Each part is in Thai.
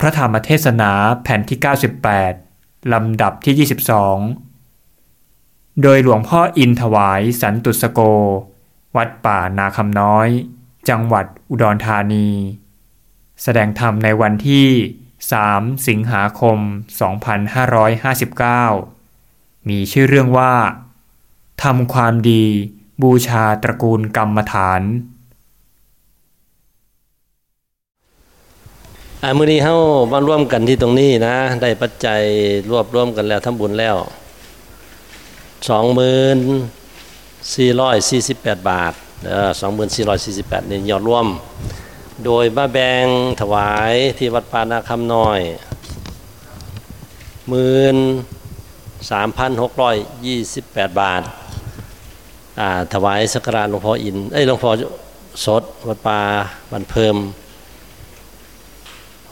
พระธรรมเทศนาแผ่นที่ 98 ลำดับที่ 22 โดยหลวงพ่ออินถวายสันตุสโก วัดป่านาคำน้อย จังหวัดอุดรธานี แสดงธรรมในวันที่ 3 สิงหาคม 2559 มีชื่อเรื่องว่าทำความดีบูชาตระกูลกรรมฐาน อ่ามื้อนี้เฮามาร่วมกันที่ตรงนี้นะ ได้ปัจจัยรวบรวมกันแล้วทำบุญแล้ว24,448บแปดบาทเออ24,448นี่ยยอดรวม โดยมาแบ่งถวายที่วัดปานาคำน้อย13,628บาทอ่าถวายสักการะหลวงพ่ออินเอ้ยหลวงพ่อสดวัดปาบันเพิ่ม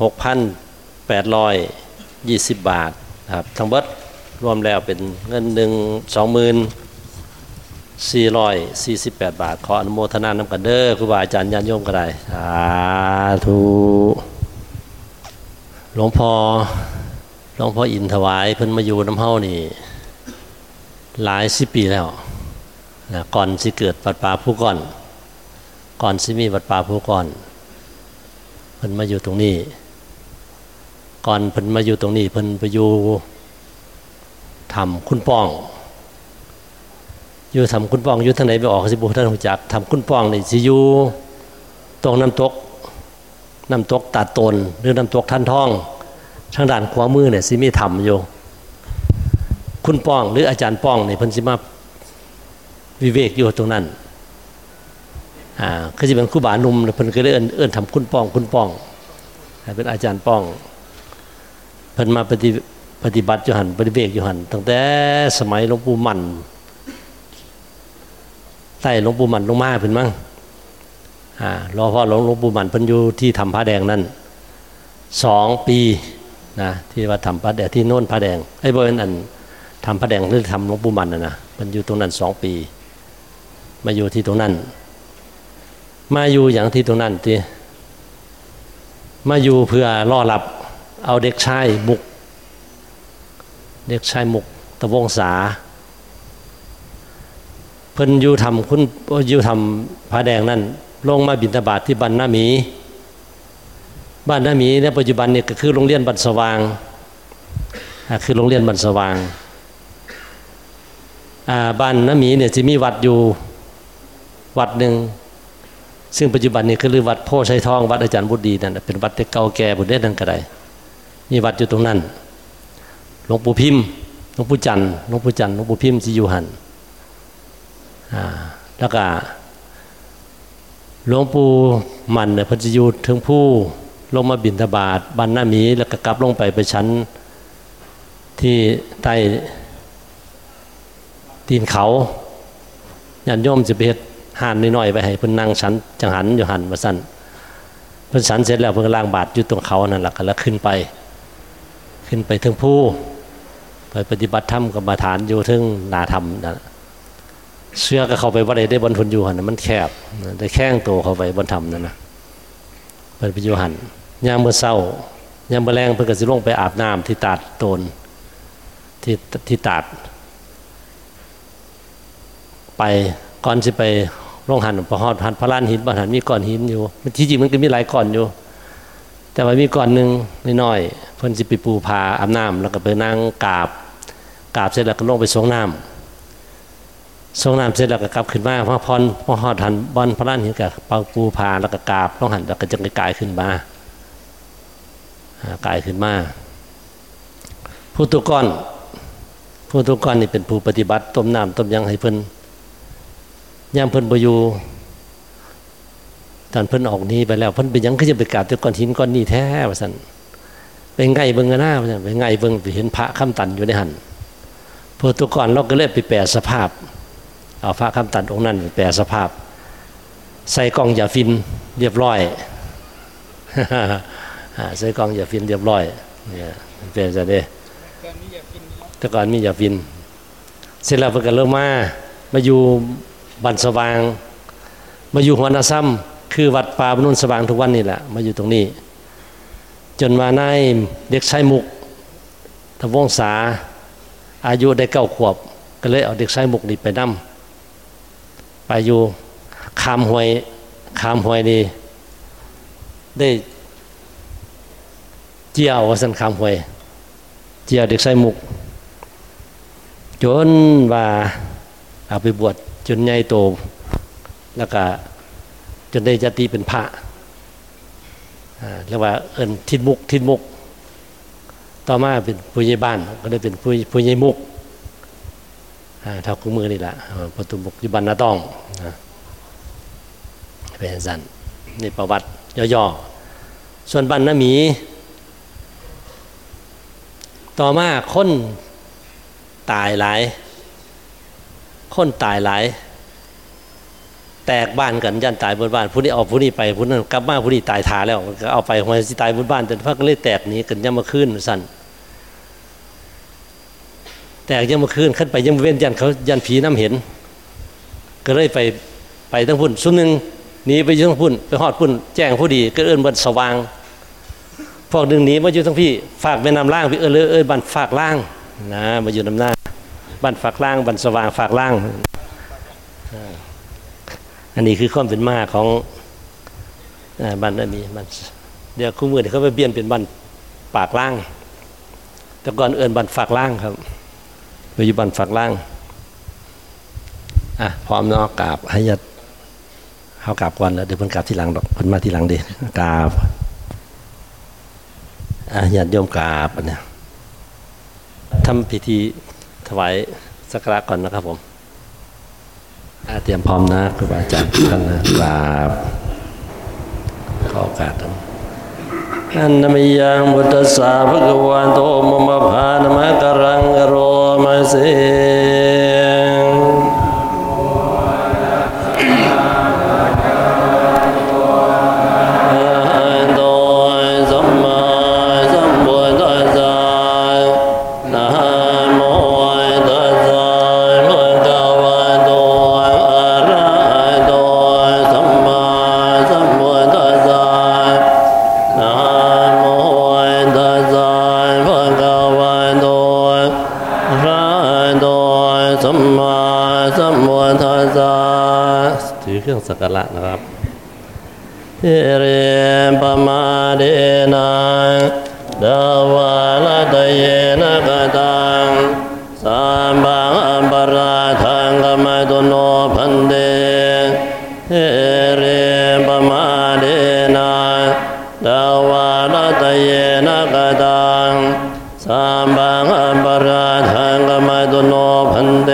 6,820 บาทครับทั้งเบิดรวมแล้วเป็นเงินหนึ่ง24,448บแปดบาท ขออนุโมทนานำกันเด้อครูบาอาจารย์ญาติโยมก็ได้สาธุหลวงพ่อหลวงพ่ออินถวายเพิ่นมาอยู่น้ำเฮานี่ หลายสิบปีแล้วนะก่อนสิเกิดวัดป่าผู้ก่อน ก่อนสิมีวัดป่าผู้ก่อนเพิ่นมาอยู่ตรงนี้ ก่อนเพิ่นมาอยู่ตรงนี้เพิ่นไปอยู่ทำคุณป้อง อยู่ทำคุณป้องอยู่ทางไหนไปออกสิบุท่านหูจักทำคุณป้องนี่สิอยู่ตรงน้ำตกน้ำตกตาดตนหรือน้ำตกท่านท่องทางด้านขวามือเนี่ยสิมีธรรมอยู่คุณป้อง หรืออาจารย์ป้องเนี่ยเพิ่นสิมาวิเวกอยู่ตรงนั้นอ่าก็จะเป็นครูบาหนุ่มเพิ่นก็เลยเอื้อนทำคุณป้องคุณป้องเป็นอาจารย์ป้อง เพิ่นมาปฏิปฏิบัติอยู่หันปฏิเวกอยู่หันตั้งแต่สมัยหลวงปู่มันใต้หลวงปู่มันลงมาเพิ่นมั้งอ่ารอพ่อหลวงหลวงปู่มันเพิ่นอยู่ที่ทำผ้าแดงนั่นสองปีนะที่ว่าทำผ้าแดงที่โน่นผ้าแดงไอ้บริเวณอันทำผ้าแดงหรือทำหลวงปู่มันนะนะมันอยู่ตรงนั้นสองปี มาอยู่ที่ตรงนั้น มาอยู่อย่างที่ตรงนั้นทีมาอยู่เพื่อล่อหลับ เอาเด็กชายมุก เด็กชายมุกตะวงศาเพิ่นอยู่ทำคุณอยู่ทำผ้าแดงนั่นลงมาบิณฑบาทที่บ้านนามี บ้านนามีในปัจจุบันเนี่ยก็คือโรงเรียนบันสว่างคือโรงเรียนบันสว่างบ้านนามีเนี่ยจะมีวัดอยู่วัดหนึ่งซึ่งปัจจุบันนี้คือวัดโพชัยทองวัดอาจารย์บุตรดีนั่นเป็นวัดที่เก่าแก่บุตรเด่นนั่นก็ได้ มีวัดอยู่ตรงนั้นหลวงปู่พิมพ์หลวงปู่จันทร์หลวงปู่จันทร์หลวงปู่พิมพ์ที่อยู่หันแล้วก็หลวงปู่มันเนี่ยพระจะอยู่ถึงผู้ลงมาบินทบาทบันหน้ามีแล้วก็กลับลงไปไปชั้นที่ใต้ตีนเขาญาติโยมจะไปเฮ็ดห่านน้อยๆไปให้เพิ่นนั่งชั้นจังหันอยู่หันมาสั่นเพิ่นสันเสร็จแล้วเพิ่นล่างบาทอยู่ตรงเขานั่นแหละแล้วขึ้นไป ขึ้นไปถึงผู้ไปปฏิบัติธรรมกับมาฐานอยู่ถึงนาธรรมนะเสื้อก็เข้าไปว่าได้ได้บนทุนอยู่หันมันแคบได้แข้งโตเข้าไปบนธรรมนั่นนะเพิ่นไปอยู่หันยามเมื่อเศร้ายามเมื่อแรงเพิ่นก็สิลงไปอาบน้ำที่ตาดโตนที่ที่ตาด ไปก่อนจะไปโรงหันประหอดหันพระลานหินบ้านหันมีก้อนหินอยู่ที่จริงมันก็มีหลายก้อนอยู่ แต่ว่ามีก้อนหนึ่งน้อยๆเพิ่นจะไปปูพาอาบน้ำแล้วก็ไปนั่งกราบกราบเสร็จแล้วก็ลงไปสงน้ำสงน้ำเสร็จแล้วก็กลับขึ้นมาพระพรพระหอดหันบอนพระลานหินกับปาปูพาแล้วก็กราบลงหันแล้วก็จะกายขึ้นมากายขึ้นมาผู้ตุก้อนผู้ตุก้อนนี่เป็นผู้ปฏิบัติต้มน้ำต้มยังให้เพิ่นย่างเพิ่นบอยู่ ตอนเพิ่นออกนี้ไปแล้วเพิ่นไปยังก็จะไปกราบแต่ก้อนหินก้อนนี้แท้ว่าสันไปไงเบิ่งหน้าว่าสันไปไงเบิ่งไปเห็นพระคำตันอยู่ในหันพอตัวก่อนเราก็เลยไปแปลสภาพ เอาพระคำตันองค์นั้นไปแปลสภาพ ใส่กล่องยาฟินเรียบร้อยใส่กล่องยาฟินเรียบร้อยเนี่ยเป็นจะได้แต่ก่อนมียาฟิน เสร็จแล้วเพิ่นก็เริ่มมามาอยู่บันสว่าง มาอยู่หัวนาซ้ำ คือวัดป่าบนุนสว่างทุกวันนี่แหละ มาอยู่ตรงนี้ จนมาในเด็กชายมุกทวงศาอายุได้เก้าขวบ ก็เลยเอาเด็กชายมุกนี่ไปนั่มไปอยู่คามหวยคามหวยนี่ได้เจียววสันคามหวย เจียวเด็กชายมุก จนว่าเอาไปบวชจนใหญ่โตแล้วก็ นได้จติเป็นพระเรียกว่าเอิญทิดมุกทิดมุก ต่อมาเป็นผู้ใหญ่บ้านก็ได้เป็นผู้ผู้ใหญ่มุกเท่าคุ้มือนี่แหละประตูมุกยุบันนาต้องเป็นสันนี่ประวัติย่อๆ ส่วนบันนามี ต่อมาคนตายหลาย คนตายหลาย แตกบ้านกันยันตายบนบ้านผู้นี้ออกผู้นี้ไปผู้นั้นกลับมาผู้นี้ตายทาแล้วก็เอาไปหัวสิตายบนบ้านแต่พักเลยแตกนี้กันยังมาขึ้นสั่นแตกยังมาขึ้นขึ้นไปยังเว้นยันเขายันผีน้ำเห็น ก็เลยไปไปทั้งพุ่นสุนหนึ่งหนีไปยุ่งพุ่นไปหอดพุ่นแจ้งผู้ดีก็เอื้อนบนสว่างพวกหนึ่งหนีมาอยู่ทั้งพี่ฝากไปนำล่างพี่เออเลยเออบันฝากล่างนะมาอยู่นำหน้าบันฝากล่างบันสว่างฝากล่าง อันนี้คือความเป็นมาของบันอันนี้มันเดี๋ยวคู่มือเดี๋ยวเขาไปเปลี่ยนเป็นบันปากล่าง แต่ก่อนเอินบันฝากล่างครับปัจจุบันฝากล่างอะพร้อมเนาะกราบให้ยัดเขากราบก่อนแล้วเดี๋ยวเพิ่นกราบที่หลังดอกเพิ่นมาที่หลังดีกราบอะยัดโยมกราบเนี้ยทำพิธีถวายสักการะก่อนนะครับผม เตรียมพร้อมนะครูบาอาจารย์ท่านนะกราบขอโอกาสทั้งอันนามยังบุตสาภะกวันโตมมะพานมะกรังกโรมาเส สักการะนะครับเรปมาเดนะดาวาลตเยนะกตังสัมบังปราทังกมตุโนพันเดเรปมาเดนะดาวาลตเยนะกตังสัมบังปราทังกมตุโนพันเด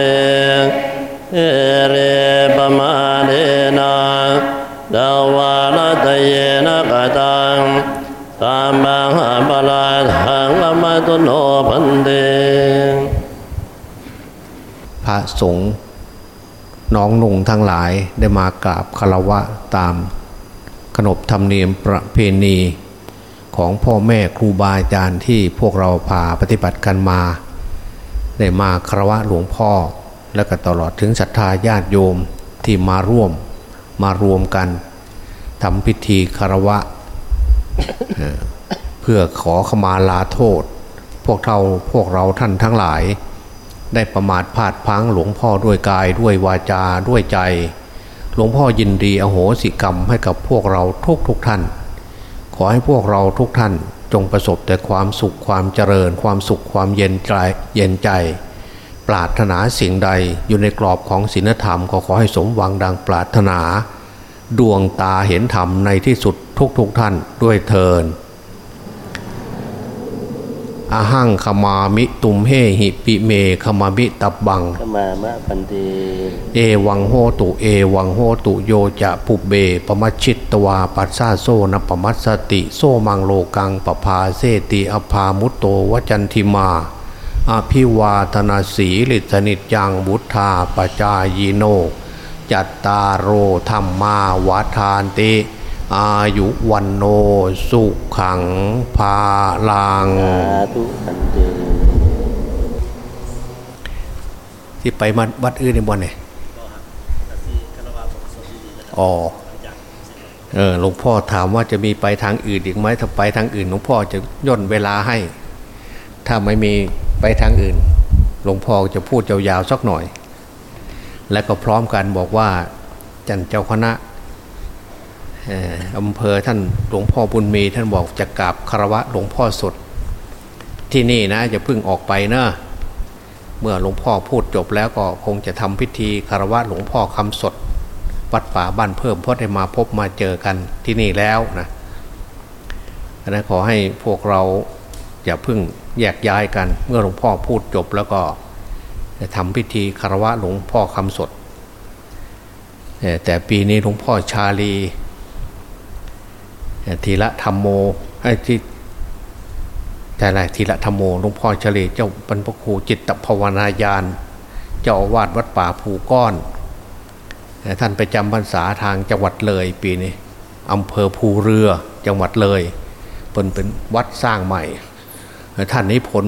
ลาทังละมาตุโนพันเดพระสงฆ์น้องนุ่งทั้งหลายได้มากราบคารวะตาม ขนบธรรมเนียมประเพณีของพ่อแม่ครูบาอาจารย์ที่พวกเราพาปฏิบัติกันมา ได้มาคารวะหลวงพ่อ และก็ตลอดถึงศรัทธาญาติโยมที่มาร่วมมารวมกันทำพิธีคารวะ เพื่อขอขมาลาโทษ พวกเราพวกเราท่านทั้งหลาย ได้ประมาทพลาดพังหลวงพ่อด้วยกายด้วยวาจาด้วยใจ หลวงพ่อยินดีอโหสิกรรมให้กับพวกเราทุกทุกท่าน ขอให้พวกเราทุกท่านจงประสบแต่ความสุขความเจริญ ความสุขความเย็นใจเย็นใจ ปรารถนาสิ่งใดอยู่ในกรอบของศีลธรรมก็ขอให้สมหวังดังปรารถนา ดวงตาเห็นธรรมในที่สุดทุกทุกท่านด้วยเทิน อาหังขมามิตุมเฮหิปิเมขมามิตับบังขมามะพันเตเอวังโหตุเอวังโหตุโยจะปุเบปมัชชิตตวาปัสสาโซนปมัสสติโซมังโลกังปภาเสติอภามุตโตวจันทิมาอภิวาธนาสีลิสนิจยังบุทธาปจายโน จัตตารโอธรรมาวาทานติ อายุวันโนสุขังภาลังสาธุพันเตที่ไปมาวัดอื่นในวันไหนอ๋อเออหลวงพ่อถามว่าจะมีไปทางอื่นอีกไหมถ้าไปทางอื่นหลวงพ่อจะย่นเวลาให้ ถ้าไม่มีไปทางอื่น หลวงพ่อจะพูดยาวๆสักหน่อย และก็พร้อมกันบอกว่าจันเจ้าคณะ อำเภอท่านหลวงพ่อบุญมีท่านบอกจะกราบคารวะหลวงพ่อสด ที่นี่นะจะพึ่งออกไปเนะเมื่อหลวงพ่อพูดจบแล้วก็คงจะทำพิธีคารวะหลวงพ่อคำสด วัดป่าบ้านเพิ่มเพราะได้มาพบมาเจอกันที่นี่แล้วนะนะขอให้พวกเราอย่าพึ่งแยกย้ายกัน เมื่อหลวงพ่อพูดจบแล้วก็จะทำพิธีคารวะหลวงพ่อคำสด แต่ปีนี้หลวงพ่อชาลี ทีละธรรมโมไอ้ที่แต่ละทีละธรรมโมหลวงพ่อชาลีเจ้าบรรพครูจิตภาวนายาน เจ้าอาวาสวัดป่าภูก้อน ท่านไปจำพรรษาทางจังหวัดเลยปีนี้อำเภอภูเรือจังหวัดเลยเป็นเป็นวัดสร้างใหม่ ท่านนี้พล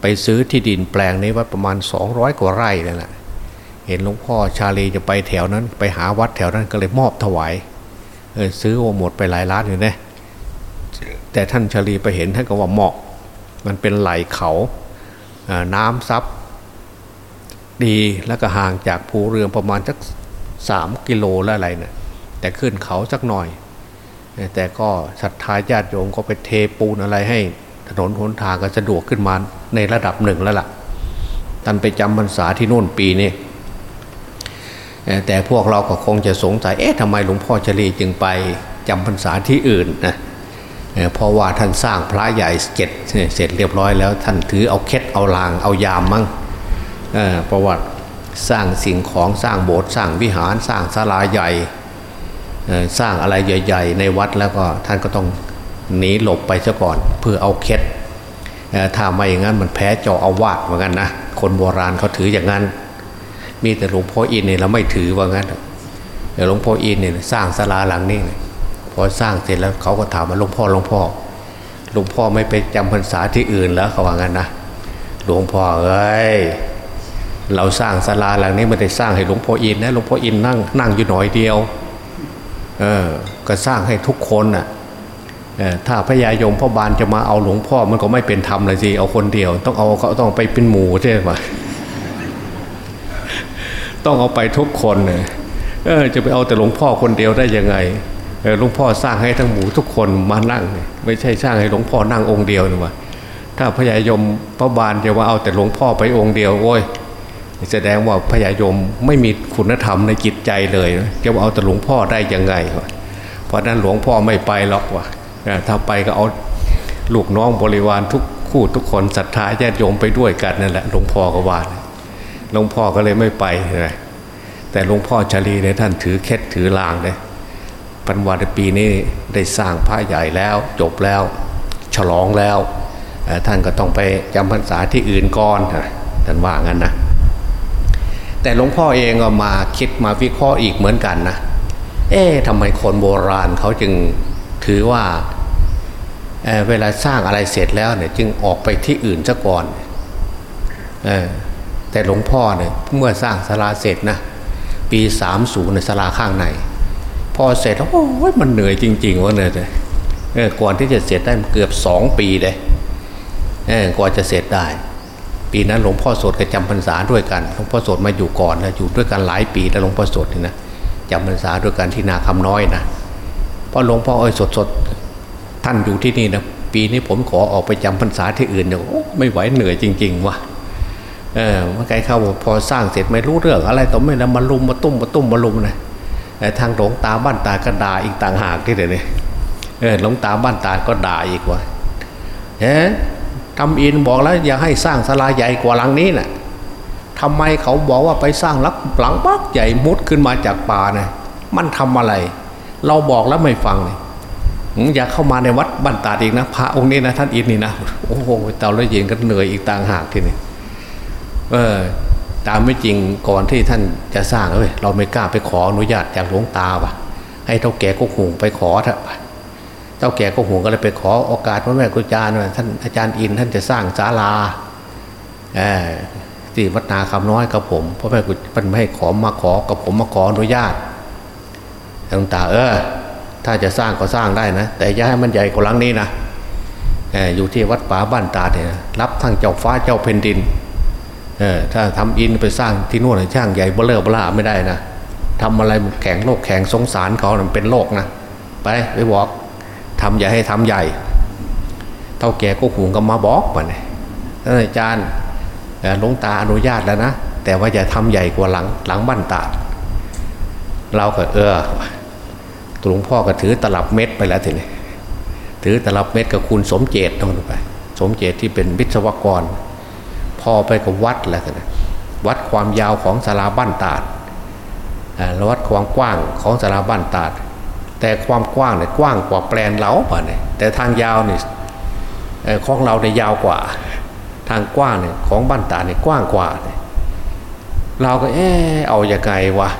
ไปซื้อที่ดินแปลงนี้วัดประมาณ 200 กว่าไร่นั่นแหละเห็นหลวงพ่อชาลีจะไปแถวนั้น ไปหาวัดแถวนั้นก็เลยมอบถวาย ซื้อโอหมดไปหลายล้านอยู่นะแต่ท่านชลีไปเห็นท่านก็ว่าเหมาะ มันเป็นไหลเขาน้ำซับดีแล้วก็ห่างจากภูเรือประมาณสักสามกิโลแล้วอะไรเนะี่ยแต่ขึ้นเขาสักหน่อย แต่ก็ศรัทธาญาติโยมก็ไปเทปูนอะไรให้ ถนนหนทางก็สะดวกขึ้นมาในระดับหนึ่งแล้วละ่ะท่านไปจำพรรษาที่นู่นปีนี้ แต่พวกเราก็คงจะสงสัยเอ๊ะทำไมหลวงพ่อเฉลีจึงไปจำพรรษาที่อื่นนะเพราะว่าท่านสร้างพระใหญ่เจ็ดเสร็จเรียบร้อยแล้ว ท่านถือเอาเคสเอาลางเอายามมั้งเพราะว่าสร้างสิ่งของสร้างโบสถ์สร้างวิหารสร้างศาลาใหญ่สร้างอะไรใหญ่ ๆ ในวัดแล้วก็ท่านก็ต้องหนีหลบไปซะก่อน เพื่อเอาเคสถ้าไม่อย่างนั้นมันแพ้เจ้าอาวาสเหมือนกันนะคนโบราณเขาถืออย่างนั้น มีแต่หลวงพ่ออินเนี่ยเราไม่ถือว่างั้นแต่หลวงพ่ออินเนี่ยสร้างศาลาหลังนี้พอสร้างเสร็จแล้วเขาก็ถามว่าหลวงพ่อหลวงพ่อหลวงพ่อไม่ไปจำพรรษาที่อื่นแล้วเขาว่างั้นนะหลวงพ่อเอ้ยเราสร้างศาลาหลังนี้ไม่ได้สร้างให้หลวงพ่ออินนะหลวงพ่ออินนั่งนั่งอยู่หน่อยเดียวเออก็สร้างให้ทุกคนน่ะถ้าพญายมพ่อบานจะมาเอาหลวงพ่อมันก็ไม่เป็นธรรมเลยสิเอาคนเดียว ต้องเอาเขาต้องไปเป็นหมู่ใช่ไหม ต้องเอาไปทุกคนเลยเออจะไปเอาแต่หลวงพ่อคนเดียวได้ยังไงหลวงพ่อสร้างให้ทั้งหมู่ทุกคนมานั่ง ไม่ใช่สร้างให้หลวงพ่อนั่งองค์เดียวนะวะถ้าพญายมพระบานจะว่าเอาแต่หลวงพ่อไปองค์เดียวโอ้ยแสดงว่าพญายมไม่มีคุณธรรมในจิตใจเลยจะว่าเอาแต่หลวงพ่อได้ยังไงเพราะนั้นหลวงพ่อไม่ไปหรอกว่ะถ้าไปก็เอาลูกน้องบริวารทุกคู่ทุกคนศรัทธาญาติโยมไปด้วยกันนั่นแหละหลวงพ่อก็ว่า หลวงพ่อก็เลยไม่ไปเลยแต่หลวงพ่อชาลีเนี่ยท่านถือเคสถือลางเลยปันวันปีนี้ได้สร้างพระใหญ่แล้วจบแล้ว ฉลองแล้ว ท่านก็ต้องไปจำพรรษาที่อื่นก่อนท่านว่างั้นนะ แต่หลวงพ่อเองก็มาคิดมาวิเคราะห์อีกเหมือนกันนะ เอ๊ะทำไมคนโบราณเขาจึงถือว่าเเวลาสร้างอะไรเสร็จแล้วเนี่ยจึงออกไปที่อื่นซะก่อนอ แต่หลวงพ่อเนี่ยเมื่อสร้างศาลาเสร็จนะปีสามศูนย์ในศาลาข้างใน พอเสร็จแล้วโอ้ยมันเหนื่อยจริงๆว่าเหนื่อยเลยก่อนที่จะเสร็จได้เกือบสองปีเลยกว่าจะเสร็จได้ ปีนั้นหลวงพ่อสดกับจำพรรษาด้วยกันหลวงพ่อสดมาอยู่ก่อนนะอยู่ด้วยกันหลายปีแล้วหลวงพ่อสดนี่นะจำพรรษาด้วยกันที่นาคำน้อยนะพอหลวงพ่อเอ้ยสดสดท่านอยู่ที่นี่นะปีนี้ผมขอออกไปจำพรรษาที่อื่นเนี่ยไม่ไหวเหนื่อยจริง ๆ ว่ะ เออเมื่อไกลเข้าพอสร้างเสร็จไม่รู้เรื่องอะไรต่อไม่แล้วมาลุมมาตุ้มมาตุ้มมาลุมนะทางหลวงตาบ้านตาก็ด่าอีกต่างหากที่เดี๋ยวนี้เออหลวงตาบ้านตาก็ด่าอีกว่าเฮ้ทำอินบอกแล้วอย่าให้สร้างศาลาใหญ่กว่าหลังนี้นะ่ะทำไมเขาบอกว่าไปสร้างลักหลังปักใหญ่มุดขึ้นมาจากป่านะมันทำอะไร เราบอกแล้วไม่ฟังเลยอย่าเข้ามาในวัดบันตาอีกนะ พระองค์นี้นะท่านอินนี่นะ โอ้โหเต่าแล้วเย็นก็เหนื่อยอีกต่างหากทีนี้ เออ ตามไม่จริงก่อนที่ท่านจะสร้างเอ้ยเราไม่กล้าไปขออนุญาตจากหลวงตาว่ะ ให้เท่าแก่ก็หุงไปขอเถอะเจ้าแก่ก็ห่วงก็เลยไปขอโอกาสพระแม่ครูอาจารย์ท่านอาจารย์อินท่านจะสร้างศาลาที่วัดนาคำน้อยกับผมพระแม่ครูมันไม่ให้ขอมาขอกับผมมาขออนุญาตหลวงตาเออ ถ้าจะสร้างก็สร้างได้นะ แต่อย่าให้มันใหญ่กว่าหลังนี้นะอยู่ที่วัดป่าบ้านตาเนี่ยรับทั้งเจ้าฟ้าเจ้าแผ่นดิน ถ้าทำอินไปสร้างที่นู่นช่างใหญ่เบลเลอร์เบล่าไม่ได้นะทำอะไรแข็งโลกแข็งสงสารเขาเป็นโลกนะไปไปบอกทำใหญ่ให้ทำใหญ่เท่าแก่ก็หุงก็มาบอกมาเนี่ยท่านอาจารย์หลวงตาอนุญาตแล้วนะแต่ว่าอย่าทำใหญ่กว่าหลังหลังบ้านตาเราก็เออหลวงพ่อก็ถือตลับเม็ดไปแล้วทีนี้ถือตลับเม็ดกับคุณสมเจตต้องไป สมเจตที่เป็นวิศวกร พอไปกับวัดแล้วนี้วัดความยาวของสาราบ้านตาดวัดความกว้างของสาราบ้านตาด แต่ความกว้างเนี่ยกว้างกว่าแปลนเล้าป่ะเนี่ยแต่ทางยาวเนี่ยของเราเนี่ยยาวกว่า ทางกว้างเนี่ยของบ้านตาเนี่ยกว้างกว่าเราก็เออเอาอย่างไงวะ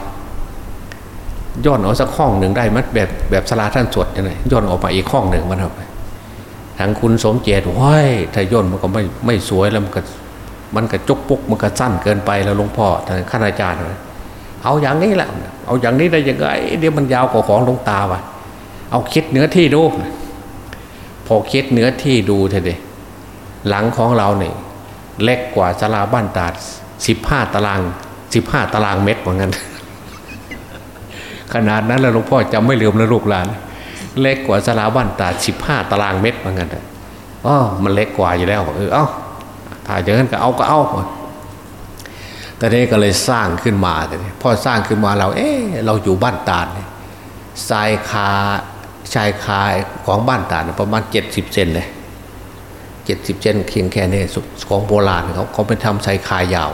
ย้อนเอาสักห้องหนึ่งได้มัดแบบแบบสลาท่านสวดยังไงย้อนออกมาอีกห้องหนึ่งมันเอาไปทางคุณสมเจตว้ายถ้าย้อนมันก็ไม่ไม่สวยแล้วมันก็ มันก็จกปุกมันก็สั้นเกินไปแล้วหลวงพ่อท่านข้าราชการเอาอย่างนี้แหละเอาอย่างนี้ได้ยังไงเดี๋ยวมันยาวกว่าของหลวงตาว่ะเอาคิดเนื้อที่ดูพอคิดเนื้อที่ดูเถอะดิหลังของเราเนี่ยเล็กกว่าสลาบ้านตาดสิบห้าตารางสิบห้าตารางเมตรเหมือนกันขนาดนั้นแล้วหลวงพ่อจำไม่ลืมนะลูกหลาน เล็กกว่าสลาบ้านตาสิบห้าตารางเมตรเหมือนกันอ๋อมันเล็กกว่าอยู่แล้วเออเอ้า ถ้าอย่างนั้นก็เอาก็เอาแต่นี้ก็เลยสร้างขึ้นมาแต่นี้พอสร้างขึ้นมาเรา เออเราอยู่บ้านตาดทรายคาชายคาของบ้านตาดประมาณเจ็ดสิบเซนเลยเจ็ดสิบเซนเคียงแค่นี้ของโบราณเขาเขาไปทำชายคายาว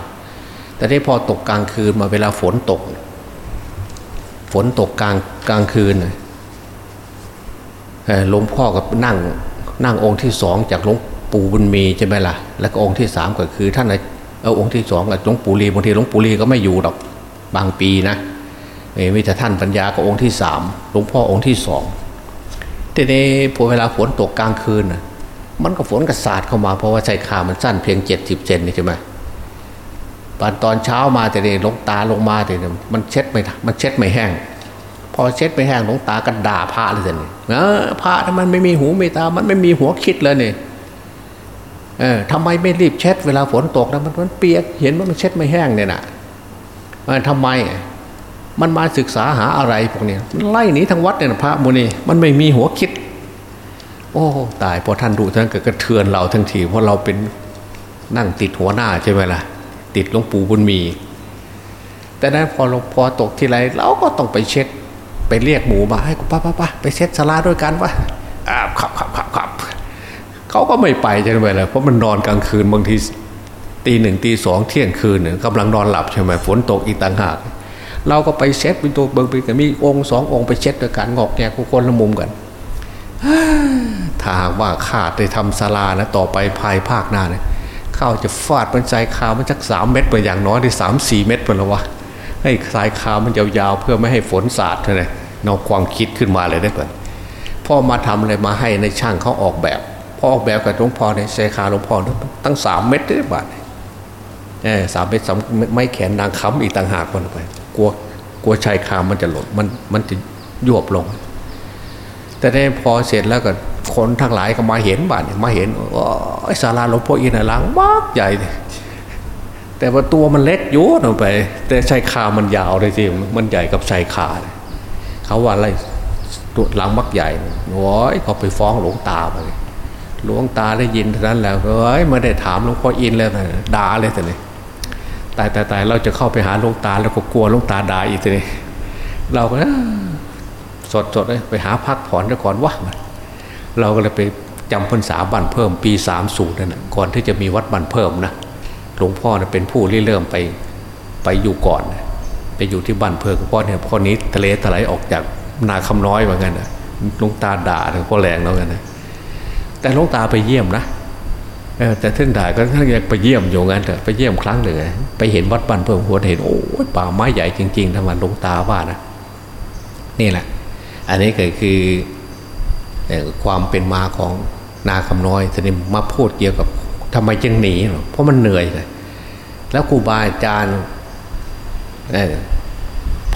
แต่นี้พอตกกลางคืนมาเวลาฝนตก ฝนตกกลางกลางคืนหลวงพ่อก็นั่งนั่งองค์ที่สองจากหลวง ปู่บุญมีใช่ไหมล่ะ แล้วก็องค์ที่สามก็คือ ท่านเอาองค์ที่สองกับหลวงปู่ลีบางทีหลวงปู่ลีก็ไม่อยู่หรอกบางปีนะมีแต่ท่านปัญญาก็องค์ที่สามหลวงพ่อองค์ที่สองทีนี้พอเวลาฝนตกกลางคืนมันก็ฝนกระสาดเข้ามาเพราะว่าชายคามันสั้นเพียงเจ็ดสิบเซนนี่ใช่ไหมตอนตอนเช้ามาแต่เนี่ยลงตาลงมาแต่เนี่ยมันเช็ดไม่มันเช็ดไม่แห้ง พอเช็ดไม่แห้งลงตาก็ด่าพระเลยสิเนี่ยเออพระมันไม่มีหูไม่ตา มันไม่มีหัวคิดเลยเนี่ย เออทำไมไม่รีบเช็ดเวลาฝนตกนะมันมันเปียกเห็นว่ามันเช็ดไม่แห้งเนี่ยนะเออทำไมมันมาศึกษาหาอะไรพวกนี้ไล่หนีทั้งวัดเนี่ยพระมุนีมันไม่มีหัวคิด โอ้ตายพอท่านดูท่านก็กระเทือนเราทั้งทีเพราะเราเป็นนั่งติดหัวหน้าใช่ไหมล่ะ ติดหลวงปู่บุญมี แต่นั้นพอพอตกทีไรเราก็ต้องไปเช็ดไปเรียกหมูมาให้กูป้าป้าป้าไปเช็ดสลาด้วยกันวะอ่าขับขับขับขับ เขาก็ไม่ไปใช่ไหมล่ะเพราะมันนอนกลางคืนบางทีตีหนึ่งตีสองเที่ยงคืนเนี่ยกำลังนอนหลับใช่ไหมฝนตกอีกต่างหาก เราก็ไปเช็ดเป็นตัวเบิงไปกันมีองค์สององค์ไปเช็ดด้วยกันงอกแงกคนละมุมกันถ้าหากว่าขาดได้ทำศาลานะต่อไปภายภาคหน้าเนี่ยข้าวจะฟาดมันใจคามันสักสามเม็ดไปอย่างน้อยที่สามสี่เม็ดไปแล้ววะให้สายคามันยาวๆเพื่อไม่ให้ฝนสาดเลยนอกความคิดขึ้นมาเลยได้ก่อนพ่อมาทำอะไรมาให้ในช่างเขาออกแบบ พอออกแบบกับหลวงพ่อในสายคาหลวงพ่อตั้งสามเม็ดได้บาทเออสามเม็ดสามไม่แขนนางค้ำอีกต่างหากคนไปกลัวกลัวชายคามันจะหล่นมันมันจะยวบลง แต่ได้พอเสร็จแล้วก็คนทั้งหลายก็มาเห็นบานมาเห็นว่าศาลาหลวงพ่ออินทร์ลังมากใหญ่ แต่ว่าตัวมันเล็กอยู่ลงไป แต่ชายคามันยาวเลยสิมันใหญ่กับชายคาเขาว่าอะไรตัวหลังมักใหญ่โอ้ยเขาไปฟ้องหลวงตาไป หลวงตาได้ยินเท่านั้นแล้วเฮ้ยไม่ได้ถามหลวงพ่ออินแล้วนะด่าเลยแต่เนี่ยตายตายตายเราจะเข้าไปหาหลวงตาแล้วก็กลัวหลวงตาด่าอีกทีนี้เราก็สดสดเลยไปหาพักผ่อนก่อนวะเราก็เลยไปจำพรรษาบันเพิ่มปีสามสูตรนั่นก่อนที่จะมีวัดบันเพิ่มนะหลวงพ่อเป็นผู้ที่เริ่มไปไปอยู่ก่อนไปอยู่ที่บ้านเพิ่มพราะเนี่ยข้อนี้ทะเลถลายออกจากนาคำน้อยเหมือนกันนะหลวงตาด่าถึงพ่อแรงแล้วกันนะ แต่หลวงตาไปเยี่ยมนะแต่ท่านด่าก็ท่านยังไปเยี่ยมอยู่งั้นเถอะไปเยี่ยมครั้งหนึ่งไปเห็นวัดบ้านเพิ่มหัวเห็นโอ้ป่าไม้ใหญ่จริงๆทั้งวันหลวงตาว่านะนี่แหละ อันนี้ก็คือความเป็นมาของนาคำน้อยที่มาพูดเกี่ยวกับทำไมจึงหนี เพราะมันเหนื่อยเลยแล้วครูบาอาจารย์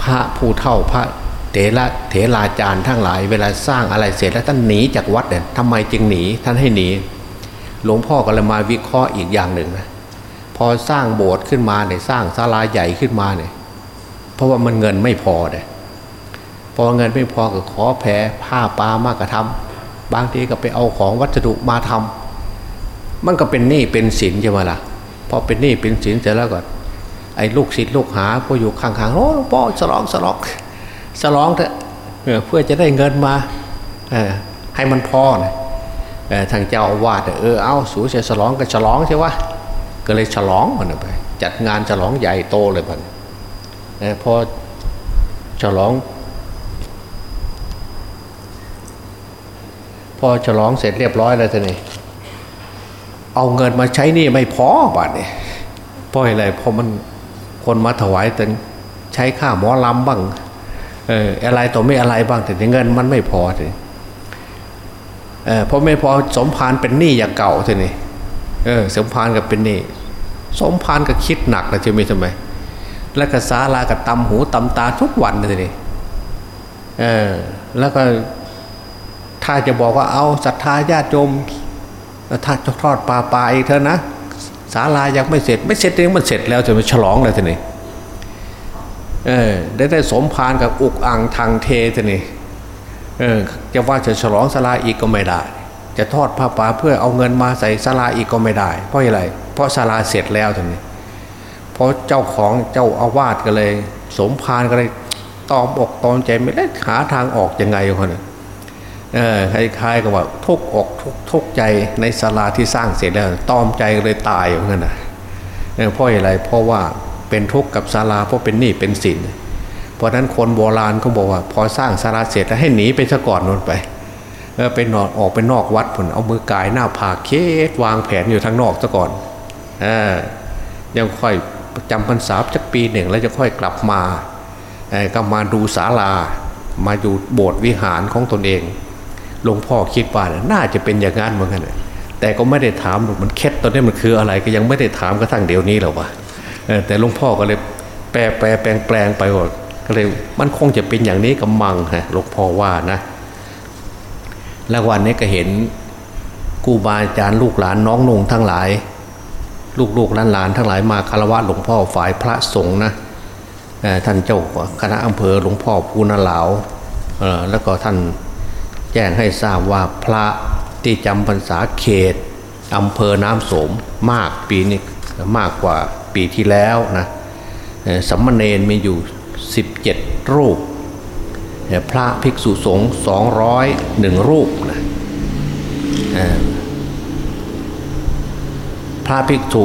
พระผู้เท่าพระ เถระเถราจารย์ทั้งหลาย เวลาสร้างอะไรเสร็จแล้วท่านหนีจากวัดเนี่ยทำไมจึงหนีท่านให้หนี หลวงพ่อก็เลยมาวิเคราะห์อีกอย่างหนึ่งนะพอสร้างโบสถ์ขึ้นมาเนี่ยสร้างศาลาใหญ่ขึ้นมาเนี่ยเพราะว่ามันเงินไม่พอเนี่ยพอเงินไม่พอก็ขอแผ่ผ้าปามากระทำบางทีก็ไปเอาของวัสดุมาทำมันก็เป็นหนี้เป็นสินใช่ไหมล่ะพอเป็นหนี้เป็นสินเสร็จแล้วก็ไอ้ลูกศิษย์ลูกหาพออยู่ข้างๆโอ้หลวงพ่อฉลองฉลอง ฉลองเถอะเพื่อจะได้เงินมาให้มันพอนะทางเจ้าอาวาสเออเอาสูเสียฉลองก็ฉลองใช่ไหมก็เลยฉลองมันไป จัดงานฉลองใหญ่โตเลยมันพอฉลอง พอฉลองเสร็จเรียบร้อยแล้วท่านี่เอาเงินมาใช้นี่ไม่พอบาทเนี่ยเพราะอะไรเพราะมันคนมาถวายแต่ใช้ค่าหมอลำบ้าง อออะไรต่อไม่อะไรบ้างแต่เงินมันไม่พอเลยเออพอไม่พอสมพานเป็นหนี้อย่างเก่าทีนี้เออสมพานกับเป็นหนี้สมพานก็คิดหนักนะจะมีทำไม แล้วก็สาลากับตำหูตำตาทุกวันเลยนี่เออแล้วก็ถ้าจะบอกว่าเอาศรัทธาญาติโยมถ้าจะทอดปลาปลาอีกเถอะนะศาลายังไม่เสร็จ ไม่เสร็จเองมันเสร็จแล้วจะมาฉลองเลยทีนี้ เออได้ได้สมพานกับอุกอังทางเททนี้เออจะว่าจะฉลองศาลาอีกก็ไม่ได้ จะทอดผ้าป่าเพื่อเอาเงินมาใส่ศาลาอีกก็ไม่ได้ เพราะอะไร เพราะศาลาเสร็จแล้วทีนี้เพราะเจ้าของเจ้าอาวาสก็เลย สมพานก็เลยตอบอกตอมใจไม่ได้หาทางออกยังไงคนนึงเออคล้ายๆกับว่าทุกอกทุกทุกใจในศาลาที่สร้างเสร็จแล้วตอมใจเลยตายอย่างนั้นนะเพราะอะไรเพราะว่า เป็นทุกข์กับศาลาเพราะเป็นหนี้เป็นสินเพราะนั้นคนโบราณก็บอกว่า พอสร้างศาลาเสร็จแล้วให้หนีไปซะก่อนนนไปเออไปนอนออกไปนอกวัดผลเอามือกายหน้าผากเคิดวางแผนอยู่ทางนอกซะก่อนอยังค่อยจำพรรษาสักปีหนึ่งแล้วจะค่อยกลับมาก็มาดูศาลา มาอยู่โบสถ์วิหารของตนเองหลวงพ่อคิดว่าน่าจะเป็นอย่างนั้นเหมือนกันแต่ก็ไม่ได้ถามหรอกมันเคล็ดตอนนี้มันคืออะไรก็ยังไม่ได้ถามกระทั่งเดี๋ยวนี้หรอกวะ แต่หลวงพ่อก็เลยแปลแปลแปลงแปลงไปว่าก็เลยมันคงจะเป็นอย่างนี้กับมังฮะหลวงพ่อว่านะแล้ววันนี้ก็เห็นกูบาอาจารย์ลูกหลานน้องนุ่งทั้งหลาย ลูกลูกหลานหลานทั้งหลายมาคารวะหลวงพ่อฝ่ายพระสงฆ์นะท่านเจ้าคณะอำเภอหลวงพ่อภูนาเหลาแล้วก็ท่านแจ้งให้ทราบว่าพระที่จำพรรษาเขตอำเภอน้ำสมมากปีนี้มากกว่า ปีที่แล้วนะสัมมาเนนมีอยู่ 17 รูป พระภิกษุสงฆ์201 รูปนะพระภิกษุ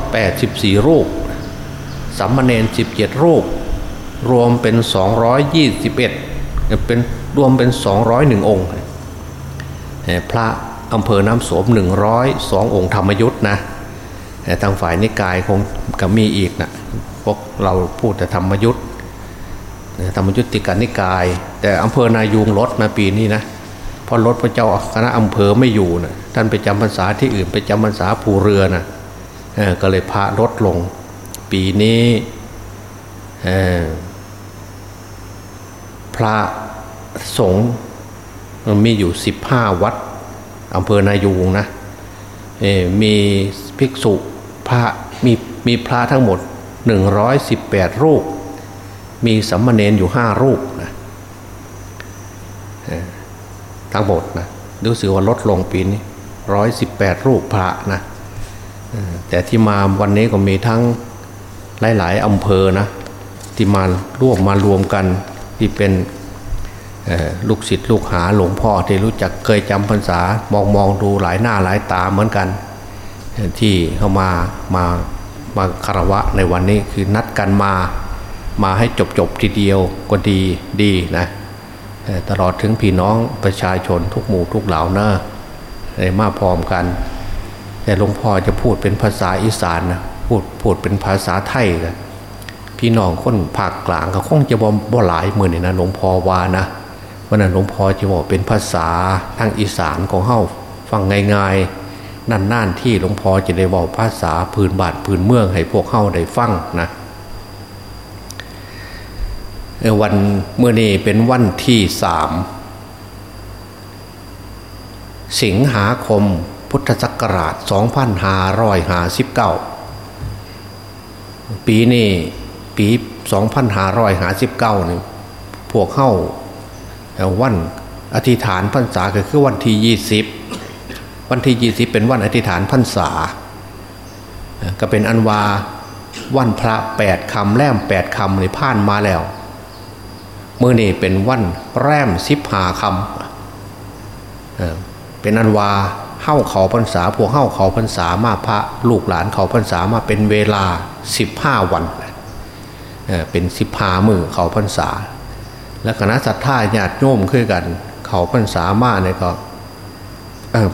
184 รูป สัมมาเนน17 รูป รวมเป็น 221 เป็นรวมเป็น 201 องค์ พระอำเภอน้ำโสม 102 องค์ธรรมยุทธ์นะ ทางฝ่ายนิกายคงก็มีอีกนะพวกเราพูดแต่ธรรมยุทธ์ธรรมยุทติกานิกาย แต่อำเภอนายูงลดนะปีนี้นะพอลดพระเจ้าคณะอำเภอไม่อยู่นะท่านไปจำพรรษาที่อื่นไปจำพรรษาภูเรือนะก็เลยพระลดลง ปีนี้พระสงฆ์มีอยู่สิบห้าวัดอำเภอนายูงนะมีภิกษุ พระมีมีพระทั้งหมดหนึ่งร้อยสิบแปดรูป มีสัมมาเนนอยู่ห้ารูปนะทั้งหมดนะดูสึกว่าลดลงปีนี้ร้อยสิบแปดรูปพระนะแต่ที่มาวันนี้ก็มีทั้งหลาย ๆอำเภอนะที่มาร่วมมารวมกันที่เป็นลูกศิษย์ลูกหาหลวงพ่อที่รู้จักเคยจำพรรษามองมองดูหลายหน้าหลายตาเหมือนกัน ที่เข้ามามามาคารวะในวันนี้คือนัดกันมามาให้จบจบทีเดียวก็ดีดีนะตลอดถึงพี่น้องประชาชนทุกหมู่ทุกเหล่านะได้มาพร้อมกัน แต่หลวงพ่อจะพูดเป็นภาษาอีสานนะพูดพูดเป็นภาษาไทยนะพี่น้องคนภาคกลางเขาคงจะบ่บ่หลายมือนี่นะหลวงพ่อวานะวันนั้นหลวงพ่อจะบอกเป็นภาษาทางอีสานของเฮาฟังง่ายๆ นั่นๆที่หลวงพ่อจะได้บอกภาษาพื้นบ้านพื้นเมืองให้พวกเฮาได้ฟังนะวันเมื่อนี้เป็นวันที่สามสิงหาคมพุทธศักราช 2559 ปีนี้ปี 2559นี่พวกเข้าวันอธิษฐานพรรษาก็คือวันที่ 20 วันที่20เป็นวันอธิษฐานพรรษา ก็เป็นอันวาวันพระแปดคำแรมแปดคำในผ่านมาแล้วเมื่อนี่เป็นวันแรมสิบหาคำเป็นอันวาเข้าเขาพรรษาพวกเข้าเขาพรรษามาพระลูกหลานเขาพรรษามาเป็นเวลาสิบห้าวันเป็นสิบหามือเขาพรรษา และคณะสัตยาญาติโยมขึ้นกัน เขาพรรษามาเนี่ยก็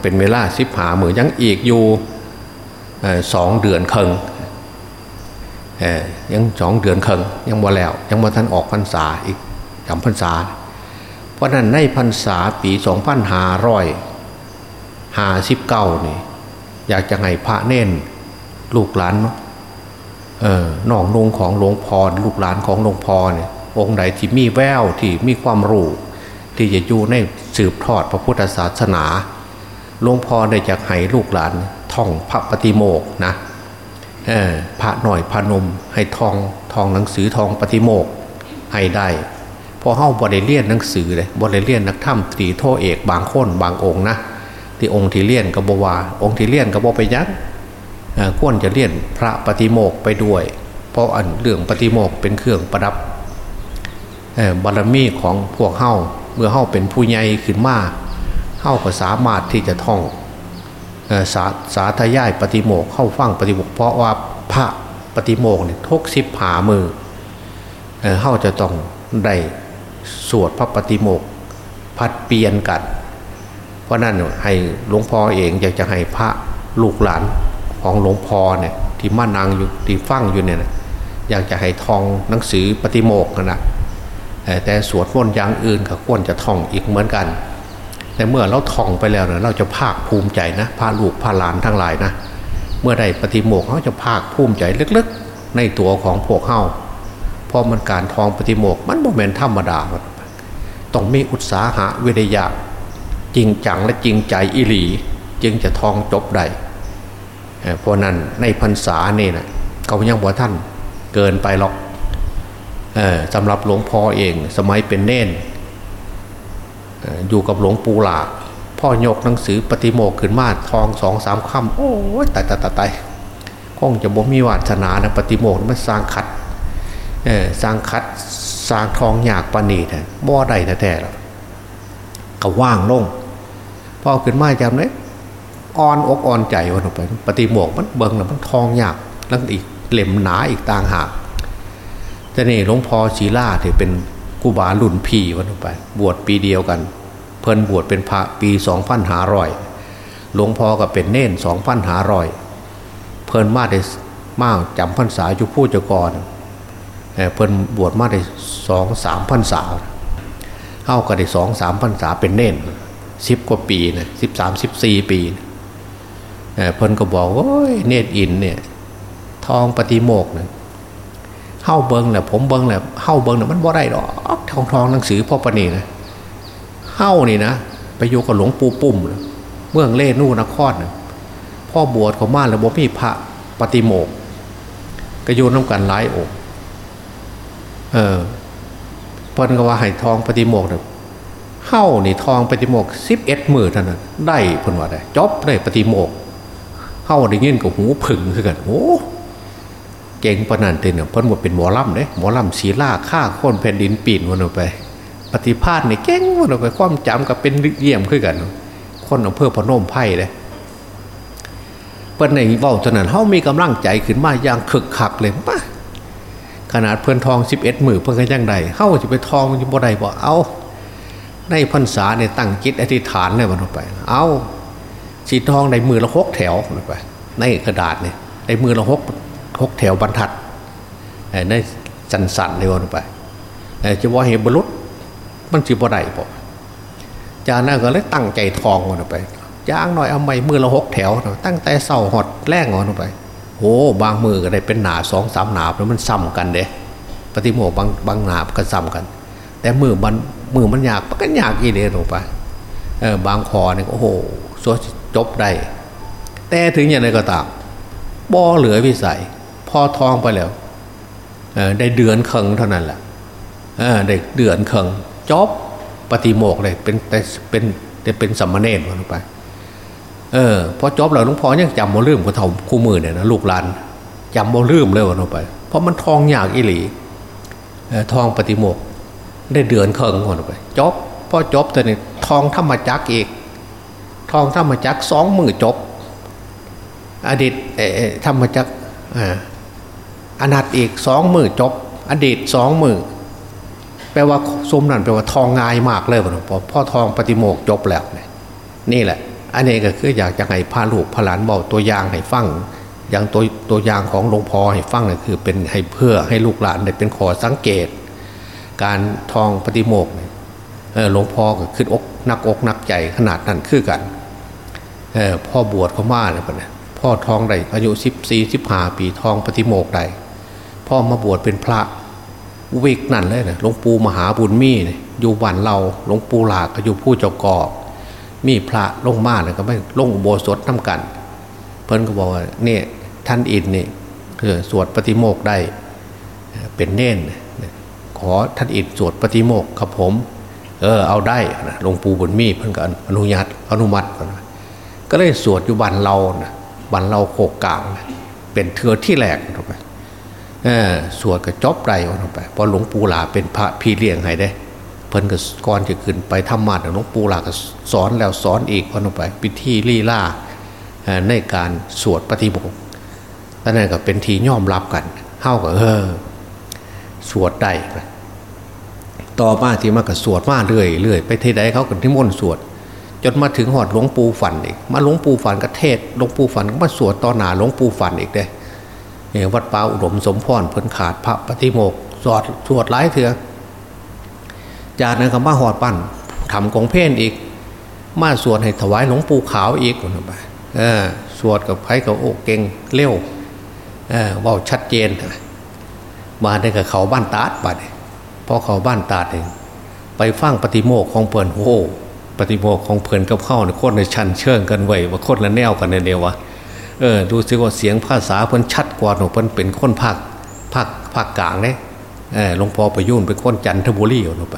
เป็นเวลาสิบห้ามือนยังอีกอยู่สองเดือนครึ่งยังสองเดือนครึ่งยังบ่แล้ว ยังมาท่านออกพรรษาอีกจำพรรษา เพราะนั้นในพรรษาปีสองพันห้าร้อยห้าสิบเก้านี่อยากจะให้พระเน้นลูกหลานเออน้องนงของหลวงพ่อลูกหลานของหลวงพ่อเนี่ยองค์ใดที่มีแววที่มีความรู้ที่จะอยู่ในสืบทอดพระพุทธศาสนา หลวงพ่อได้จากให้ลูกหลานท่องพระปฏิโมกนะพระหน่อยพระนมให้ทองทองหนังสือทองปฏิโมกให้ได้พอเข้าบริเลียนหนังสือเลยบริเลียนนักถ้ำตรีโทเอกบางคนบางองค์นะที่องค์ที่เลียนกับบวาองค์ที่เลียนกับบไปยักควรจะเลียนพระปฏิโมกไปด้วย เพราะอันเรื่องปฏิโมกเป็นเครื่องประดับบารมีของพวกเข้าเมื่อเข้าเป็นผู้ใหญ่ขึ้นมา เข้าก็สามารถที่จะท่องสาสาธยายปฏิโมกเข้าฟังปฏิโมกเพราะว่าพระปฏิโมกเนี่ยทุกสิบหามือเข้าจะต้องได้สวดพระปฏิโมกพัดเปลี่ยนกัน เพราะนั้นให้หลวงพ่อเองอยากจะให้พระลูกหลานของหลวงพ่อเนี่ยที่มานางอยู่ที่ฟังอยู่เนี่ยอยากจะให้ทองหนังสือปฏิโมกนะแต่สวดมนต์อย่างอื่นก็ควรจะท่องอีกเหมือนกัน แต่เมื่อเราท่องไปแล้วเนี่ยเราจะภาคภูมิใจนะพาลูกพาหลานทั้งหลายนะ เมื่อได้ปฏิโมกเขาจะภาคภูมิใจลึกๆ ในตัวของพวกเขาพอมันการทองปฏิโมกมันโมเมนธรรมดาต้องมีอุตสาหะวิริยะจริงจังและจริงใจอิหลี จึงจะทองจบได้เพราะนั้นในพรรษาเนี่ยนะเขายังบอกท่านเกินไปหรอกสำหรับหลวงพ่อเองสมัยเป็นเน่น อยู่กับหลวงปู่หลาพ่อยกหนังสือปฏิโมกขึ้นมาทองสองสามคำโอ้ยตายตายตายคงจะบ่มีวาสนานะปฏิโมกมันสร้างขัดสร้างคัดสร้างทองหยากปณีแต่บ่อใดแท้ๆหรอกก็ว่างลงพอขึ้นมาจำเลยอ่อนอกอ่อนใจวันออกไป ปฏิโมกมันเบิ่งแล้วมันทองหยากแล้วอีกเหล่มหนาอีกต่างหากแต่นี่หลวงพ่อชีลาที่เป็น กูบาลุ่นพี่วันไป บวชปีเดียวกัน เพิ่นบวชเป็นพระปีสองพันหาร้อยหลวงพ่อก็เป็นเน่นสองพันหาร้อยเพิ่นมาได้มาจำพรรษาอยู่ผู้จ้ากรเพิ่นบวชมาได้สองสามพันษาเข้าก็ได้สองสามพันษาเป็นเน่นสิบกว่าปีนะสิบสามสิบสี่ปีเพิ่นก็บอกว่าเนตรอินเนี่ยทองปฏิโมกเนี่ย เข้าเบิงแหละผมเบิงแหละเข้าเบิงเนี่ยมันบ่ได้หรอกทองทองหนังสือพ่อปณีนะเข้านี่นะไปอยู่กับหลวงปู่ปุ่มเมืองเล่นู่นครพ่อบวชเขามาแล้วบ่มีพระปฏิโมกก็โยนน้ำกันหลายองค์เออพนก็ว่าให้ทองปฏิโมกเนี่ยเข้านี่ทองปฏิโมกสิบเอ็ดมือเท่านั้นได้เพิ่นว่าได้จบได้ปฏิโมกเข้าได้ยินกับหูผึ่งคือกันโอ้ เก่งปนันเต็เนี่ยเพิ่นว่าเป็นหมอลำเด้หมอลำศีล่าฆ่าคนแผ่นดินปีนวันออกไป ปฏิภาณเนี่ยเก่งวันออกไปความจำกับเป็นเยี่ยมคือกัน คนอำเภอพนมไพ่เลยเพิ่นในเว้าตอนนั้นเขามีกำลังใจขึ้นมาอย่างคึกคักเลยปะขนาดเพื่อนทองสิบเอ็ดหมือเพื่อนก็ยังได้เข้าจะไปทองจะบ่ได้บ่เอา ในพรรษาเนี่ยตั้งจิตอธิษฐานเนี่ยมันไป เอาสีทองในมือละหกแถวไป ในกระดาษเนี่ยในมือละหก หกแถวบรรทัดในสันสันเลยวันไปจะว่าเห็นบรุษมันจีบ่ได้ปะจากนั้นก็เลยตั้งใจทองวันไปย่างหน่อยเอาไม้มือละหกแถว ตั้งแต่เสาหอดแรงวันไปโอ้บางมือก็ได้เป็นหนาสองสามหนาแล้วมันซ้ำกันเด้ปฏิโมกบางบางหนาก็ซ้ำกัน แต่มือมันมือมันยากมันก็ยากอีเดียลงไปเออบางคอเนี่ยโอ้โหสวดจบได้แต่ถึงอย่างไรก็ตามบ่เหลือวิสัย พอทองไปแล้วได้เดือนเคิงเท่านั้นแหละได้เดือนเคิงจบปฏิโมกเลยเป็นแต่เป็นแต่เป็นสัมมาเนรลงไปเออพอจบแล้วหลวงพ่อยังจำโมลืมกับเท่าคู่มือเนี่ยนะลูกหลานจำโมลืมเลยวันไป เพราะมันทองยากอิหลีทองปฏิโมกได้เดือนเคิงวันไปจบพอจบแต่เนี่ยทองธรรมจักอีก ทองธรรมจักสองมือจบ อดีตธรรมจัก อนาตอีกสองมือจบ อดีตสองมือแปลว่าสมนั่นแปลว่าทองง่ายมากเลยหลวันพอพ่อทองปฏิโมกจบแล้วเนี่ยนี่แหละ อันนี้ก็คืออยากจะให้พาลูกพาหลานบอกตัวอย่างให้ฟังอย่างตัวตัวอย่างของหลวงพ่อให้ฟังเนี่ยคือเป็นให้เพื่อให้ลูกหลานได้เป็นขอสังเกต การทองปฏิโมกเนี่ยหลวงพ่อก็ขึ้นอกนักอกนักใจขนาดนั้นคือกันพ่อบวชเขามาเลยปะเนี่ยพ่อทองได้อายุสิบสี่สิบห้าปีทองปฏิโมกได้ พ่อมาบวชเป็นพระวิกนั่นเลยนะหลวงปู่มหาบุญมีนี่อยู่บ้านเราหลวงปู่หลากก็อยู่ผู้เจ้ากอบมีพระลงมาเลยก็ไม่ลงโบสถน้ากัน เพิ่นก็บอกว่าเนี่ยท่านอินนี่คือสวดปฏิโมกได้เป็นเน่นขอท่านอินสวดปฏิโมกครับผม เออเอาได้หลวงปู่บุญมีเพิ่นก็อนุญาตอนุมัติ ก็เลยสวดอยู่บันเรานะบันเราโคกกลางเป็นเทือที่แหลกลงไป สวดก็จบไรลงไปพอหลวงปู่หลาเป็นพระพี่เลี้ยงให้ได้เพิ่นก็ก่อนจะขึ้นไปทำมาหลวงปู่หลักสอนแล้วสอนอีกพอนไปพิธีลี่ล่าในการสวดปฏิบกนั่นก็เป็นทีย่อมรับกันเท่ากับเออสวดได้ต่อมาที่มากับสวดมาเรื่อยเรื่อยไปเทใดเขากันที่มนสวด จนมาถึงหอดหลวงปู่ฝันอีกมาหลวงปู่ฝันก็เทศหลวงปู่ฝันก็มาสวดต่อหนาหลวงปู่ฝันอีกเด้ วัดป่าอุดมสมพรเพิ่นขาดพระปฏิโมกสวดสวดหลายเถื่อจากนั้นก็มาหอดปั้นทำกองเพนอีก มาสวดให้ถวายหลวงปู่ขาวอีกคนไปสวดกับไผ่กับโอเก่งเร็วว่าชัดเจนมาได้กับเขาบ้านตาดบัดพอเขาบ้านตาดเองไปฟังปฏิโมกของเพลินโอ้ปฏิโมกของเพลินกับเข้าเนี่ยโคตรในชันเชิงกันไว้ว่าโคตรละแนวกันในเดียววะ เออดูสิว่าเสียงภาษาเพิ่นชัดกว่าหนูเพิ่นเป็นคนภาคภาคภาคกลางเนี่ยหลวงพ่อประยุ่นเป็นคนจันทบุรีออกไป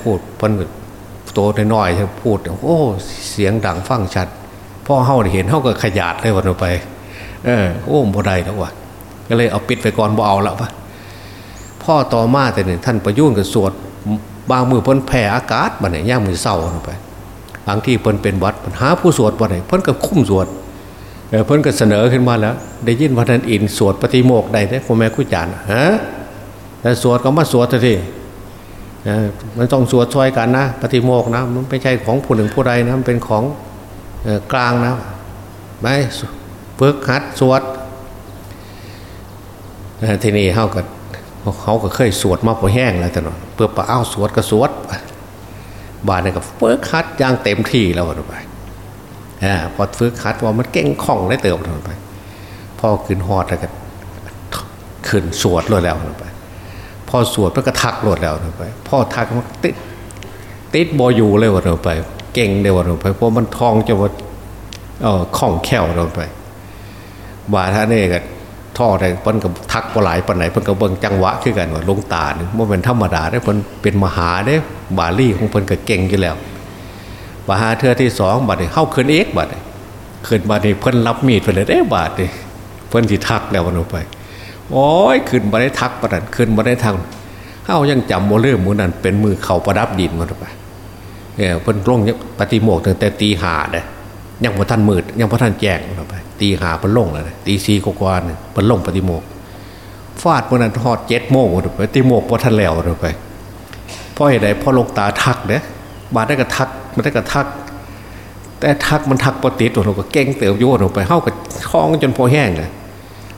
พูดพันโตน้อยๆพูดโอ้เสียงดังฟังชัดพ่อเฮาเห็นเฮาก็ขยาดเลยวันไป เออโอ้บ่ได้แล้ววะก็เลยเอาปิดไปก่อนบ่เอาแล้ววะพ่อต่อมาแต่เนี่ยท่านประยุ่นกับสวดบางมือเพิ่นแผ่อากาศบันเนี่ยย่างมือเศร้าลงไปบางที่เพิ่นเป็นวัดหาผู้สวดบันเนี่ยเพิ่นก็คุ้มสวด เพิ่นก็เสนอขึ้นมาแล้ว ได้ยินว่าท่านอินสวดปฏิโมกได้ไหมพ่อแม่คุจานฮะแต่สวดก็มาสวดทีมันต้องสวดช่วยกันนะ ปฏิโมกนะ มันไม่ใช่ของผู้หนึ่งผู้ใดนะมันเป็นของกลางนะไม่ฝึกหัดสวดทีนี้เขาก็เขาก็เคยสวดมาพอแห้งแล้วแต่หน่อยเพื่อปะอ้าวสวดก็สวดบานี่ก็ฝึกหัดย่างเต็มที่แล้วไป พอฝึกหัดว่ามันเก่งคล่องได้เติมไปพอขึ้นหอดแล้วก็ขึ้นสวดเลยแล้วไปพอสวดพระก็ทักหลดแล้วไปพ่อทักมันติดติดบออยู่เลยวันเราไป เก่งเดียวันไปเพราะมันทองจะว่าเออคล่องแคล่วเราไปบาท่านนี่ก็ท่อได้เพิ่นกับทักปลายปันไหนเพิ่นกับเบิ่งจังหวะขึ้นกันว่าลงตาเนี่ยมันเป็นธรรมดาได้เพิ่นเป็นมหาได้บาลี่ของเพิ่นก็เก่งอยู่แล้ว บาหาเธอที่สองบาดเข้าคืนเอกบาดขึ้นบาดเพิ่นรับมีดไปเลยได้บาดเเพิ่นที่ทักแล้ววันไปโอ้ยขึ้นมาได้ทักประดันขึ้นมาได้ทางเข้ายังจำโมเรื่อมือนั้นเป็นมือเขาประดับดินมาไปเนี่ยเพิ่นร่งปฏิโมกตั้งแต่ตีหาเลยยังพอท่านมืดยังพอท่านแจ้งมาไป ตีหาเพิ่นล่งเลยตีซีกวานเพิ่นล่งปฏิโมกฟาดมือนั้นทอดเจ็ดโมงมาไปปฏิโมกพอท่านแล้วมาไปพ่อเหตุใดพ่อลงตาทักเนี่ยบาได้กระทัก มันได้กระทัก แต่ทักมันทักปฏิตัวเราก็เก่งเติมโยนลงไปเข้ากับคล้องจนพอแห้งเลย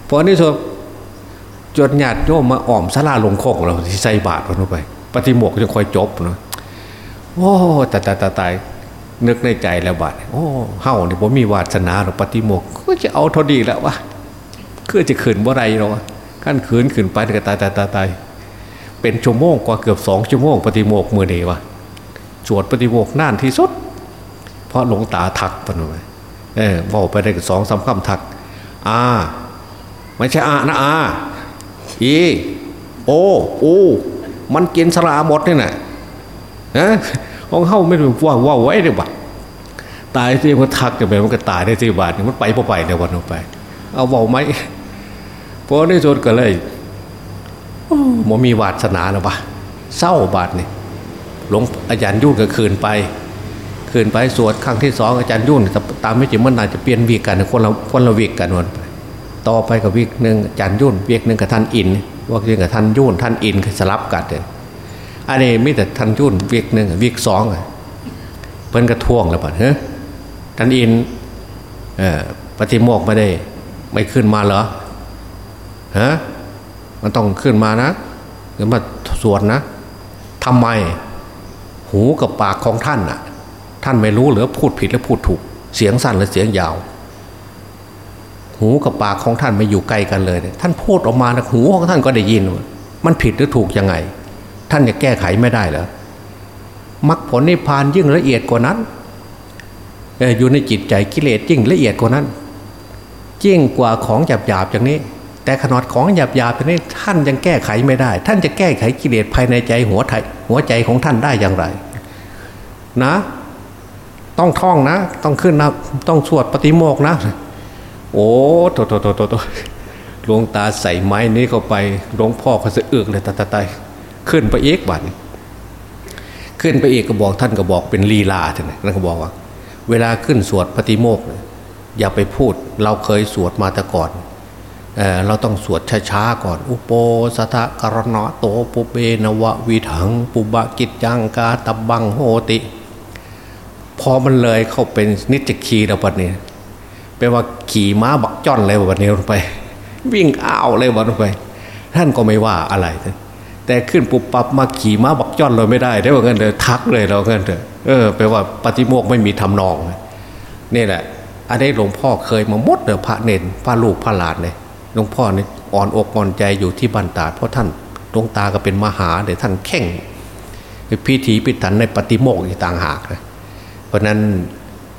พอนี่สุดจนญาติโยมมาอ่อมสลาลงคกเราที่ใส่บาตรกันไป ปฏิโมกจะคอยจบเนาะโอ้แต่แต่ตายนึกในใจแล้วบาดโอ้เฮาเนี่ยผมมีวาสนาหรือปฏิโมกก็จะเอาทอดีแล้ววะคือจะขืนบ่ไรเราขั้นขืนขืนไปก็ตายตายตายตายเป็นชั่วโมงกว่าเกือบสองชั่วโมงปฏิโมกมือเดียวะ สวดปฏิโมกน่านที่สุด เพราะหลวงตาทักปนไปเออบอกไปได้สองสามคำทักอาไม่ใช่อานะอาอีโออูมันกินสระหมดนี่นะนะของเข้าไม่รู้ว่าว่าไว้เดี๋ยวบัดตายที่มันทักจะไปมันก็ตายได้ที่บาทมันไปพอไปเดี๋ยววันออกไป เอาเบาไหมพอในสุดก็เลยมมีวาสนาแล้วปะเศร้าบาทนี่ หลวงอาจารย์ยุ่นก็คืนไป คืนไปสวดครั้งที่สองอาจารย์ยุ่นตามไม่จริงมันอาจจะเปลี่ยนวีกันคนละคนละวีกกันวันไปต่อไปกับวีกหนึ่งอาจารย์ยุ่นวีกหนึ่งกับท่านอินว่าเรื่องกับท่านยุ่นท่านอินสลับกันเลยอันนี้ไม่แต่ท่านยุ่นวีกหนึ่งวีกสองเพิ่นกระท่วงแล้วปะเฮ้ยท่านอินปฏิโมกไม่ได้ ไม่ขึ้นมาเหรอฮะมันต้องขึ้นมานะหรือมาสวดนะทำไม หูกับปากของท่านน่ะ ท่านไม่รู้หรือพูดผิดหรือพูดถูก เสียงสั้นหรือเสียงยาว หูกับปากของท่านไม่อยู่ไกลกันเลย ท่านพูดออกมานะหูของท่านก็ได้ยิน มันผิดหรือถูกยังไง ท่านจะแก้ไขไม่ได้เหรอมรรคผลนิพพานยิ่งละเอียดกว่านั้นอยู่ในจิตใจกิเลสยิ่งละเอียดกว่านั้นยิ่งกว่าของหยาบหยาบอย่างนี้ แต่ขนาดของหยาบหยาบนี้ท่านยังแก้ไขไม่ได้ ท่านจะแก้ไขกิเลสภายในใจหัวไทหัวใจของท่านได้อย่างไร นะ ต้องท่องนะ ต้องขึ้นนะต้องสวดปฏิโมกนะ โอ้โตโตโตโตหลวงตาใส่ไม้นี้เข้าไปหลวงพ่อเขาจะเอือกเลยตาตาตายขึ้นไปเอกบัตขึ้นไปเอกก็บอกท่านก็บอกเป็นลีลาท่านนั่นก็บอกว่า เวลาขึ้นสวดปฏิโมกข์อย่าไปพูด เราเคยสวดมาแต่ก่อน เเราต้องสวดช้าๆก่อน อุโปสถะกรณะโตปุเบนวะวิถัง ปุบะกิจยังกาตบังโหติ พอมันเลยเข้าเป็นนิจคีแล้วปัจนี้แปลว่าขี่ม้าบักจ้อนเลยวันนี้ลงไป วิ่งอ้าวเลยวันลงไป ท่านก็ไม่ว่าอะไร แต่ขึ้นปุบปับมาขี่ม้าบักจ้อนเราไม่ได้ได้ว่าเงินเลยทักเลยเราเงินเถอะเออแปลว่าปฏิโมกไม่มีทำนองนี่แหละอันนี้หลวงพ่อเคยมามดเดอพระเนนพระลูกพระหลานเลย หลวงพ่อเนี่ยอ่อนอกอ่อนใจอยู่ที่บันตาเพราะท่านหลวงตาก็เป็นมหาเดี๋ยวท่านแข่งพิธีพิถันในปฏิโมกข์ต่างหากนะเพราะนั้น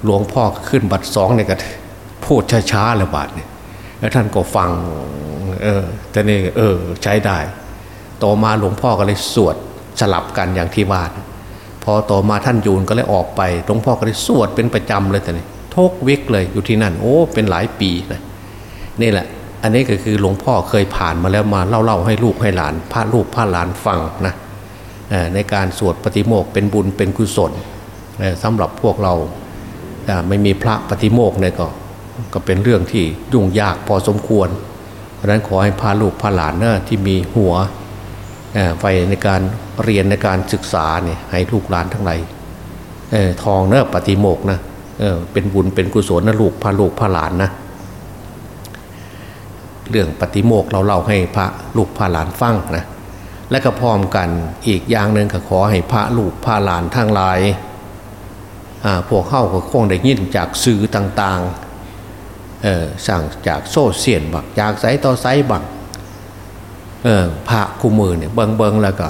หลวงพ่อขึ้นบัตรสองเนี่ยก็พูดช้าๆเลยบาทเนี่ยแล้วท่านก็ฟังเออแต่นี่เออใช้ได้ ต่อมาหลวงพ่อก็เลยสวดสลับกันอย่างที่บ้าพอต่อมาท่านยูนก็เลยออกไปหลวงพ่อก็เลยสวดเป็นประจำเลยแต่นี่ทุกวิกเลยอยู่ที่นั่น โอ้เป็นหลายปีนะนี่แหละ อันนี้ก็คือหลวงพ่อเคยผ่านมาแล้วมาเล่าเล่าให้ลูกให้หลานพระลูกพระหลานฟังนะในการสวดปฏิโมกเป็นบุญเป็นกุศลสำหรับพวกเราไม่มีพระปฏิโมกเนี่ยก็ก็เป็นเรื่องที่ยุ่งยากพอสมควร เพราะนั้นขอให้พาลูกพาหลานเนะที่มีหัวไฟในการเรียนในการศึกษาเนี่ยให้ลูกหลานทั้งหลายทองเนะปฏิโมกนะเเป็นบุญเป็นกุศลนะลูกพาลูกพาหลานนะ เรื่องปฏิโมกเราเล่าให้พระลูกพาหลานฟังนะและก็พร้อมกันอีกอย่างหนึ่งก็ขอให้พระลูกพาหลานทั้งหลายพวกเข้าก็คงได้ยินจากสื่อต่างๆสั่งจากโซเชียลบักจากไซต่อไซบักพระคู่มือเนี่ยเบิงเบิงแล้วก็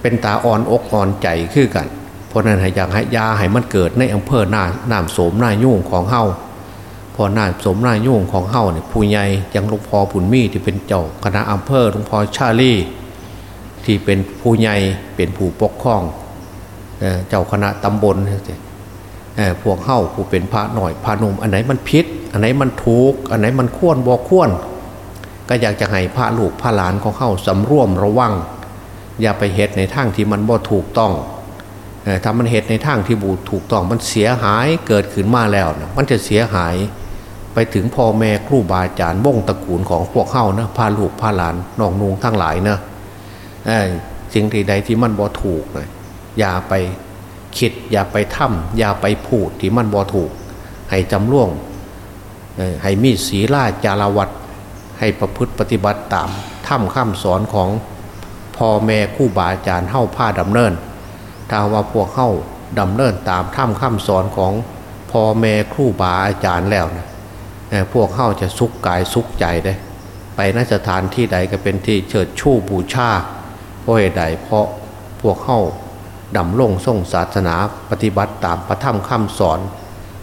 เป็นตาอ่อนอกอ่อนใจคือกัน เพราะนั้นอยากให้ยาให้มันเกิดในอำเภอหน้าน้ำโสมหน้ายุ่งของเฮา พอหน้าสมหน้ายุ่งของเฮาเนี่ยผู้ใหญ่ยังหลวงพ่อผุนมีที่เป็นเจ้าคณะอำเภอหลวงพ่อชาลีที่เป็นผู้ใหญ่เป็นผู้ปกครองเจ้าคณะตำบลพวกเฮาผู้เป็นพระหน่อยพระนุ่มอันไหนมันพิษอันไหนมันถูกอันไหนมันควรบอกควรก็อยากจะให้พระลูกพระหลานของเฮาสำรวมระวัง อย่าไปเหตุในทางที่มันบ่ถูกต้องถ้ามันเหตุในทางที่บูถูกต้องมันเสียหายเกิดขึ้นมาแล้วนะมันจะเสียหาย ไปถึงพ่อแม่ครูบาอาจารย์วงตระกูลของพวกเข้านะพาลูกพาหลานน้องนุงทั้งหลายนะสิ่งใดที่มันบ่ถูกนะอย่าไปคิดอย่าไปทำอย่าไปพูดที่มันบ่ถูก ให้จำล่วงให้มีศีลาจารวัตให้ประพฤติปฏิบัติตามถ้ำข้ามสอนของพ่อแม่คู่บาอาจารย์เข้าผ้าดำเนิน ถ้าว่าพวกเข้าดำเนินตามถ้ำข้ามสอนของพ่อแม่ครูบาอาจารย์แล้วนะ พวกเข้าจะสุขกายสุขใจได้ ไปนสถานที่ใดก็เป็นที่เชิดชูบูชาเพราะเหตุใดเพราะพวกเข้าดำลงส่งศาสนาปฏิบัติตามพระธรรมคำสอน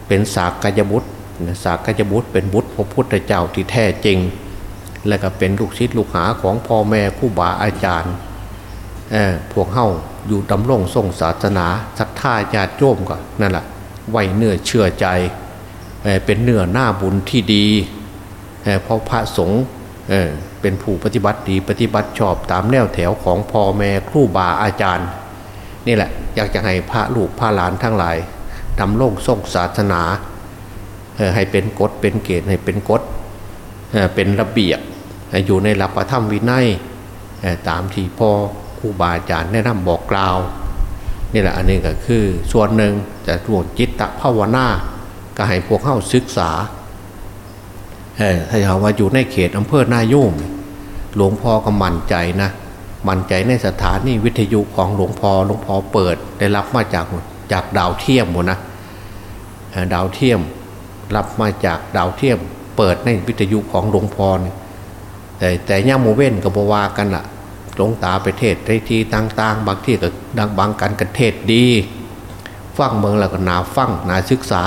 เป็นสากยบุตรสากยบุตรเป็นบุตรพระพุทธเจ้าที่แท้จริง และก็เป็นลูกศิษย์ลูกหาของพ่อแม่ผู้บาอาจารย์พวกเข้าอยู่ดำรงส่งศาสนาศรัทธาญาติโยมก็นั่นแหละไว้เนื้อเชื่อใจ เป็นเนื้อหน้าบุญที่ดีเพราะพระสงฆ์เป็นผู้ปฏิบัติดีปฏิบัติชอบตามแนวแถวของพ่อแม่ครูบาอาจารย์ นี่แหละ อยากจะให้พระลูกพระหลานทั้งหลายดำรงส่งศาสนาให้เป็นกฎเป็นเกณฑ์ให้เป็นกฎเป็นระเบียบอยู่ในหลักพระธรรมวินัยตามที่พ่อครูบาอาจารย์แนะนำบอกกล่าว นี่แหละอันนี้ก็คือส่วนหนึ่งจะรวมจิตตภาวนา ก็ให้พวกเข้าศึกษาถ้าเขาว่าอยู่ในเขตอำเภอนายุ่งหลวงพ่อก็มั่นใจนะ มั่นใจในสถานีวิทยุของหลวงพอ่อหลวงพ่อเปิดได้รับมาจากจากดาวเทียมหมดนะดาวเทียมรับมาจากดาวเทียม เปิดในวิทยุของหลวงพ่อนี่แต่แต่ย่าโมเว้นกับวากันละ่ะหลวงตาไปเทศในที่ต่างๆ บางที่ก็ดังบางกันกันเทศดี ฟังเมืองแล้วก็นาฟังนาศึกษา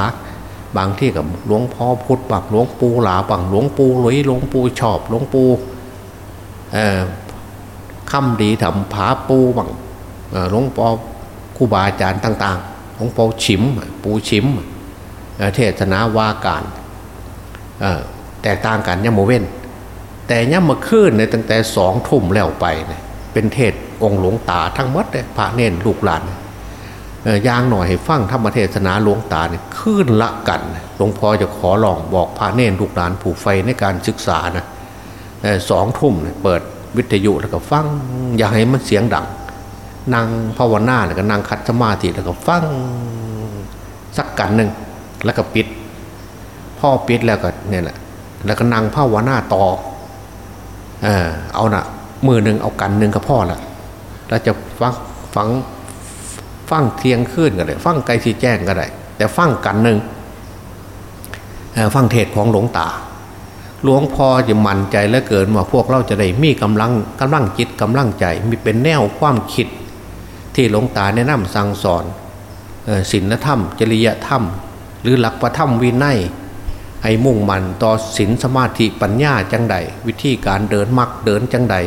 บางที่กับหลวงพ่อพุทธบังหลวงปู่หลาบังหลวงปู่หลุยหลวงปู่ชอบหลวงปู่คำดีทำผาปูบังหลวงพ่อครูบาอาจารย์ต่าง ๆ หลวงพ่อชิม ปูชิมเทศนาวาการแตกต่างกันย่าโมเว้น แต่ย่ำมาขึ้นในตั้งแต่สองทุ่มแล้วไปเนี่ยเป็นเทศองค์หลวงตาทั้งมดเลยพระเน้นลูกหลาน ยางหน่อยให้ฟังธรรมเทศนาหลวงตาเนี่ยขึ้นละกันหลวงพ่อจะขอลองบอกพระเน้นลูกหลานผูกไฟในการศึกษานะสองทุ่มเปิดวิทยุแล้วก็ฟังอย่าให้มันเสียงดังนั่งภาวนาแล้วก็นั่งคัดสมาธิแล้วก็ฟังสักกันหนึ่งแล้วก็ปิด พ่อปิดแล้วก็เนี่ยแหละแล้วก็นั่งภาวนาต่อเออเอานะมือหนึ่งเอากันหนึ่งก็พ่อละเราจะฟังฟัง ฟังเทียงขึ้นก็ได้ฟังไกลสีแจ้งก็ได้แต่ฟังกันหนึ่งฟังเทศของหลวงตา หลวงพ่อจะมั่นใจและเกินว่าพวกเราจะได้มีกำลังกำลังจิตกำลังใจ มีเป็นแนวความคิด ที่หลวงตาแนะนำสั่งสอนศีลธรรม จริยธรรม หรือหลักประธรรมวินัยให้มุ่งมั่นต่อศีลสมาธิปัญญาจังใด วิธีการเดินมักเดินจังใด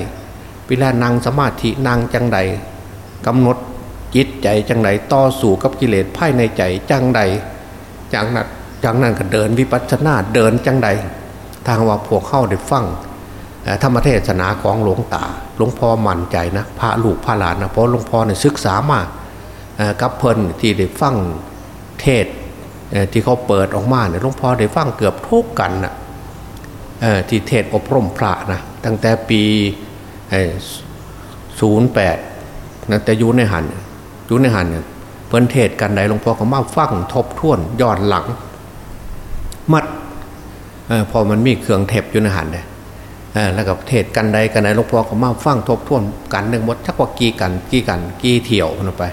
เวลานั่งสมาธินั่งจังใดกำหนด จิตใจจังใดต่อสู่กับกิเลสภายในใจจังใดจังนั้นจังนั้นก็เดินวิปัสสนาเดินจังใด ทางว่าพวกเข้าได้ฟังธรรมเทศนาของหลวงตาหลวงพ่อมั่นใจนะพระลูกพระหลานนะเพราะหลวงพ่อเนี่ยศึกษามากับเพลินที่ได้ฟังเทศที่เขาเปิดออกมาเนี่ยหลวงพ่อได้ฟังเกือบทุกกันนะที่เทศอบรมพระนะตั้งแต่ปีศูนย์แปดนะแต่ยู่ในหัน อยู่ในหันเนี่ยเพิ่นเทศกันไหนหลวงพ่อเขามาฟังทบทวนย้อนหลัง มัดอพอมันมีเครื่องเทปอยู่ในหันเนี่ยแล้วกับเทศกันใดกันไหนหลวงพ่อเขามาฟังทบทวนกันหนึ่งมดชักว่ากี่กันกี่กันกี่เที่ยวลงไป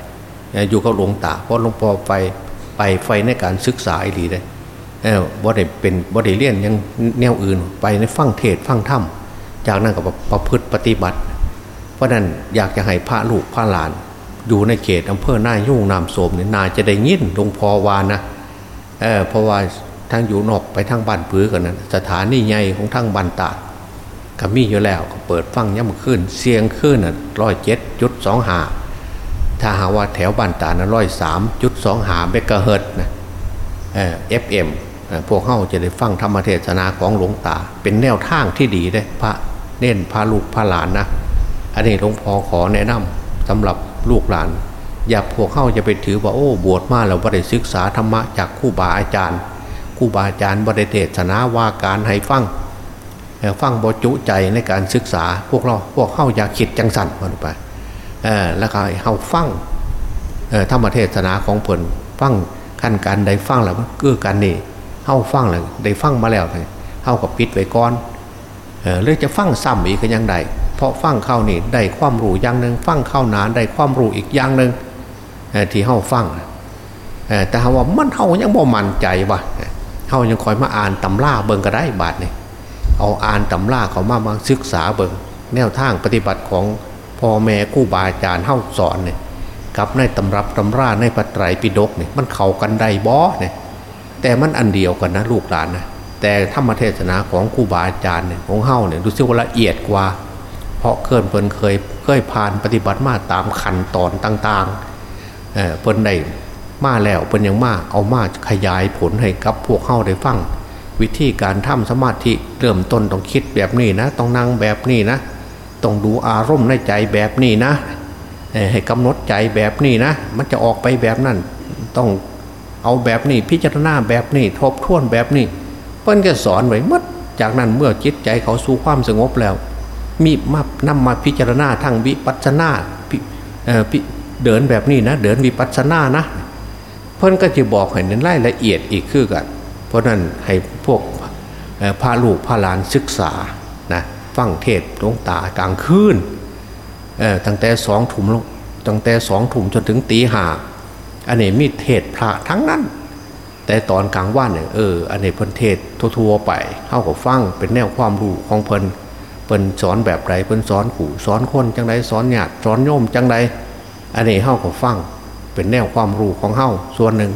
อยู่กับหลวงตาเพราะหลวงพ่อไปไปไฟในการศึกษาอีหลีเลยบ่ได้เป็นบ่ได้เลี่ยนยังแนวอื่นไปในฟังเทศฟังธรรมจากนั้นก็ประพฤติปฏิบัติ เพราะนั้นอยากจะให้พระลูกพระหลาน อยู่ในเขตอำเภอนายูงน้ำโสมเนี่ยน่าจะได้ยินหลวงพ่อว่านะเออเพราะว่าทั้งอยู่นอกไปทั้งบ้านผือกันนะสถานีใหญ่ของทั้งบ้านตาดก็มีอยู่แล้วก็เปิดฟังย่ำขึ้นเสียงขึ้นร้อยเจ็ดจุดสองห้าถ้าหาว่าแถวบ้านตาดนะร้อยสามจุดสองห้าเมกะเฮิร์ตนะ FMพวกเข้าจะได้ฟังธรรมเทศนาของหลวงตา เป็นแนวทางที่ดีเลยพระเน้นพระลูกพระหลานนะอันนี้หลวงพ่อขอแนะนำสำหรับ ลูกหลาน อย่าพวกเข้าจะไปถือว่าโอ้บวชมาแล้วบ่ได้ศึกษาธรรมะจากคู่บาอาจารย์คู่บาอาจารย์บ่ได้เทศนาว่าการให้ฟังฟังบจุใจในการศึกษาพวกเราพวกเข้าอย่าคิดจังสันมันไปแล้วก็เฮาฟังธรรมเทศนาของผลฟังขั้นการใดฟังแล้วมันกือกันนี่เฮาฟังแล้วได้ฟังมาแล้วเฮากับปิดไว้ก่อนเลือจะฟังซ้ำอีกก็ยังได้ เพราะฟังเข้านี่ได้ความรู้อย่างหนึ่งฟังเข้านานได้ความรู้อีกอย่างหนึ่งที่เฮาฟังแต่ว่ามันเฮายังบ่มั่นใจวะเฮายังคอยมาอ่านตำราเบิ่งก็ได้บาทนี่เอาอ่านตำราเขามามาศึกษาเบิ่งแนวทางปฏิบัติของพ่อแม่กู้บาอาจารย์เฮ้าสอนเนี่ยกับในตำรับตำราในพระไตรปิฎกเนี่ยมันเข้ากันได้บ่เนี่ยแต่มันอันเดียวกันนะลูกหลานนะแต่ธรรมเทศนาของครูบาอาจารย์เนี่ยของเฮ้าเนี่ยดูซิว่าละเอียดกว่า เพราะเคลื่อนเพิ่นเคยเคยผ่านปฏิบัติมาตามขั้นตอนต่างๆเเพิ่นได้มาแล้วเพิ่นยังมาเอามาขยายผลให้กับพวกเฮ้าได้ฟังวิธีการทำสมาธิเริ่มต้นต้องคิดแบบนี้นะ ต้องนั่งแบบนี้นะ ต้องดูอารมณ์ในใจแบบนี้นะให้กำหนดใจแบบนี้นะ มันจะออกไปแบบนั้น ต้องเอาแบบนี้พิจารณาแบบนี้ทบทวนแบบนี้ เพิ่นก็สอนไว้มัดจากนั้นเมื่อจิตใจเขาสู่ความสงบแล้ว มีมานำมาพิจารณาทางวิปัสสนาเดินแบบนี้นะ เดินวิปัสสนานะ เพิ่นก็จะบอกให้ในรายละเอียดอีกคือกัน เพราะนั้นให้พวกพาลูกพาหลานศึกษานะฟังเทศหลวงตากลางคืนตั้งแต่สองถุ่มตั้งแต่สองถุ่มจนถึงตีห้าอันนี้มีเทศพระทั้งนั้น แต่ตอนกลางวันเนี่ยเอออันนี้เพิ่นเทศทั่วๆไปเข้ากับฟังเป็นแนวความรู้ของเพิ่น เพิ่นสอนแบบไรเพิ่นสอนขู่สอนคนจังไรสอนญาติสอนโยมจังไรอันนี้เข้ากับฟังเป็นแนวความรู้ของเข้าส่วนหนึ่ง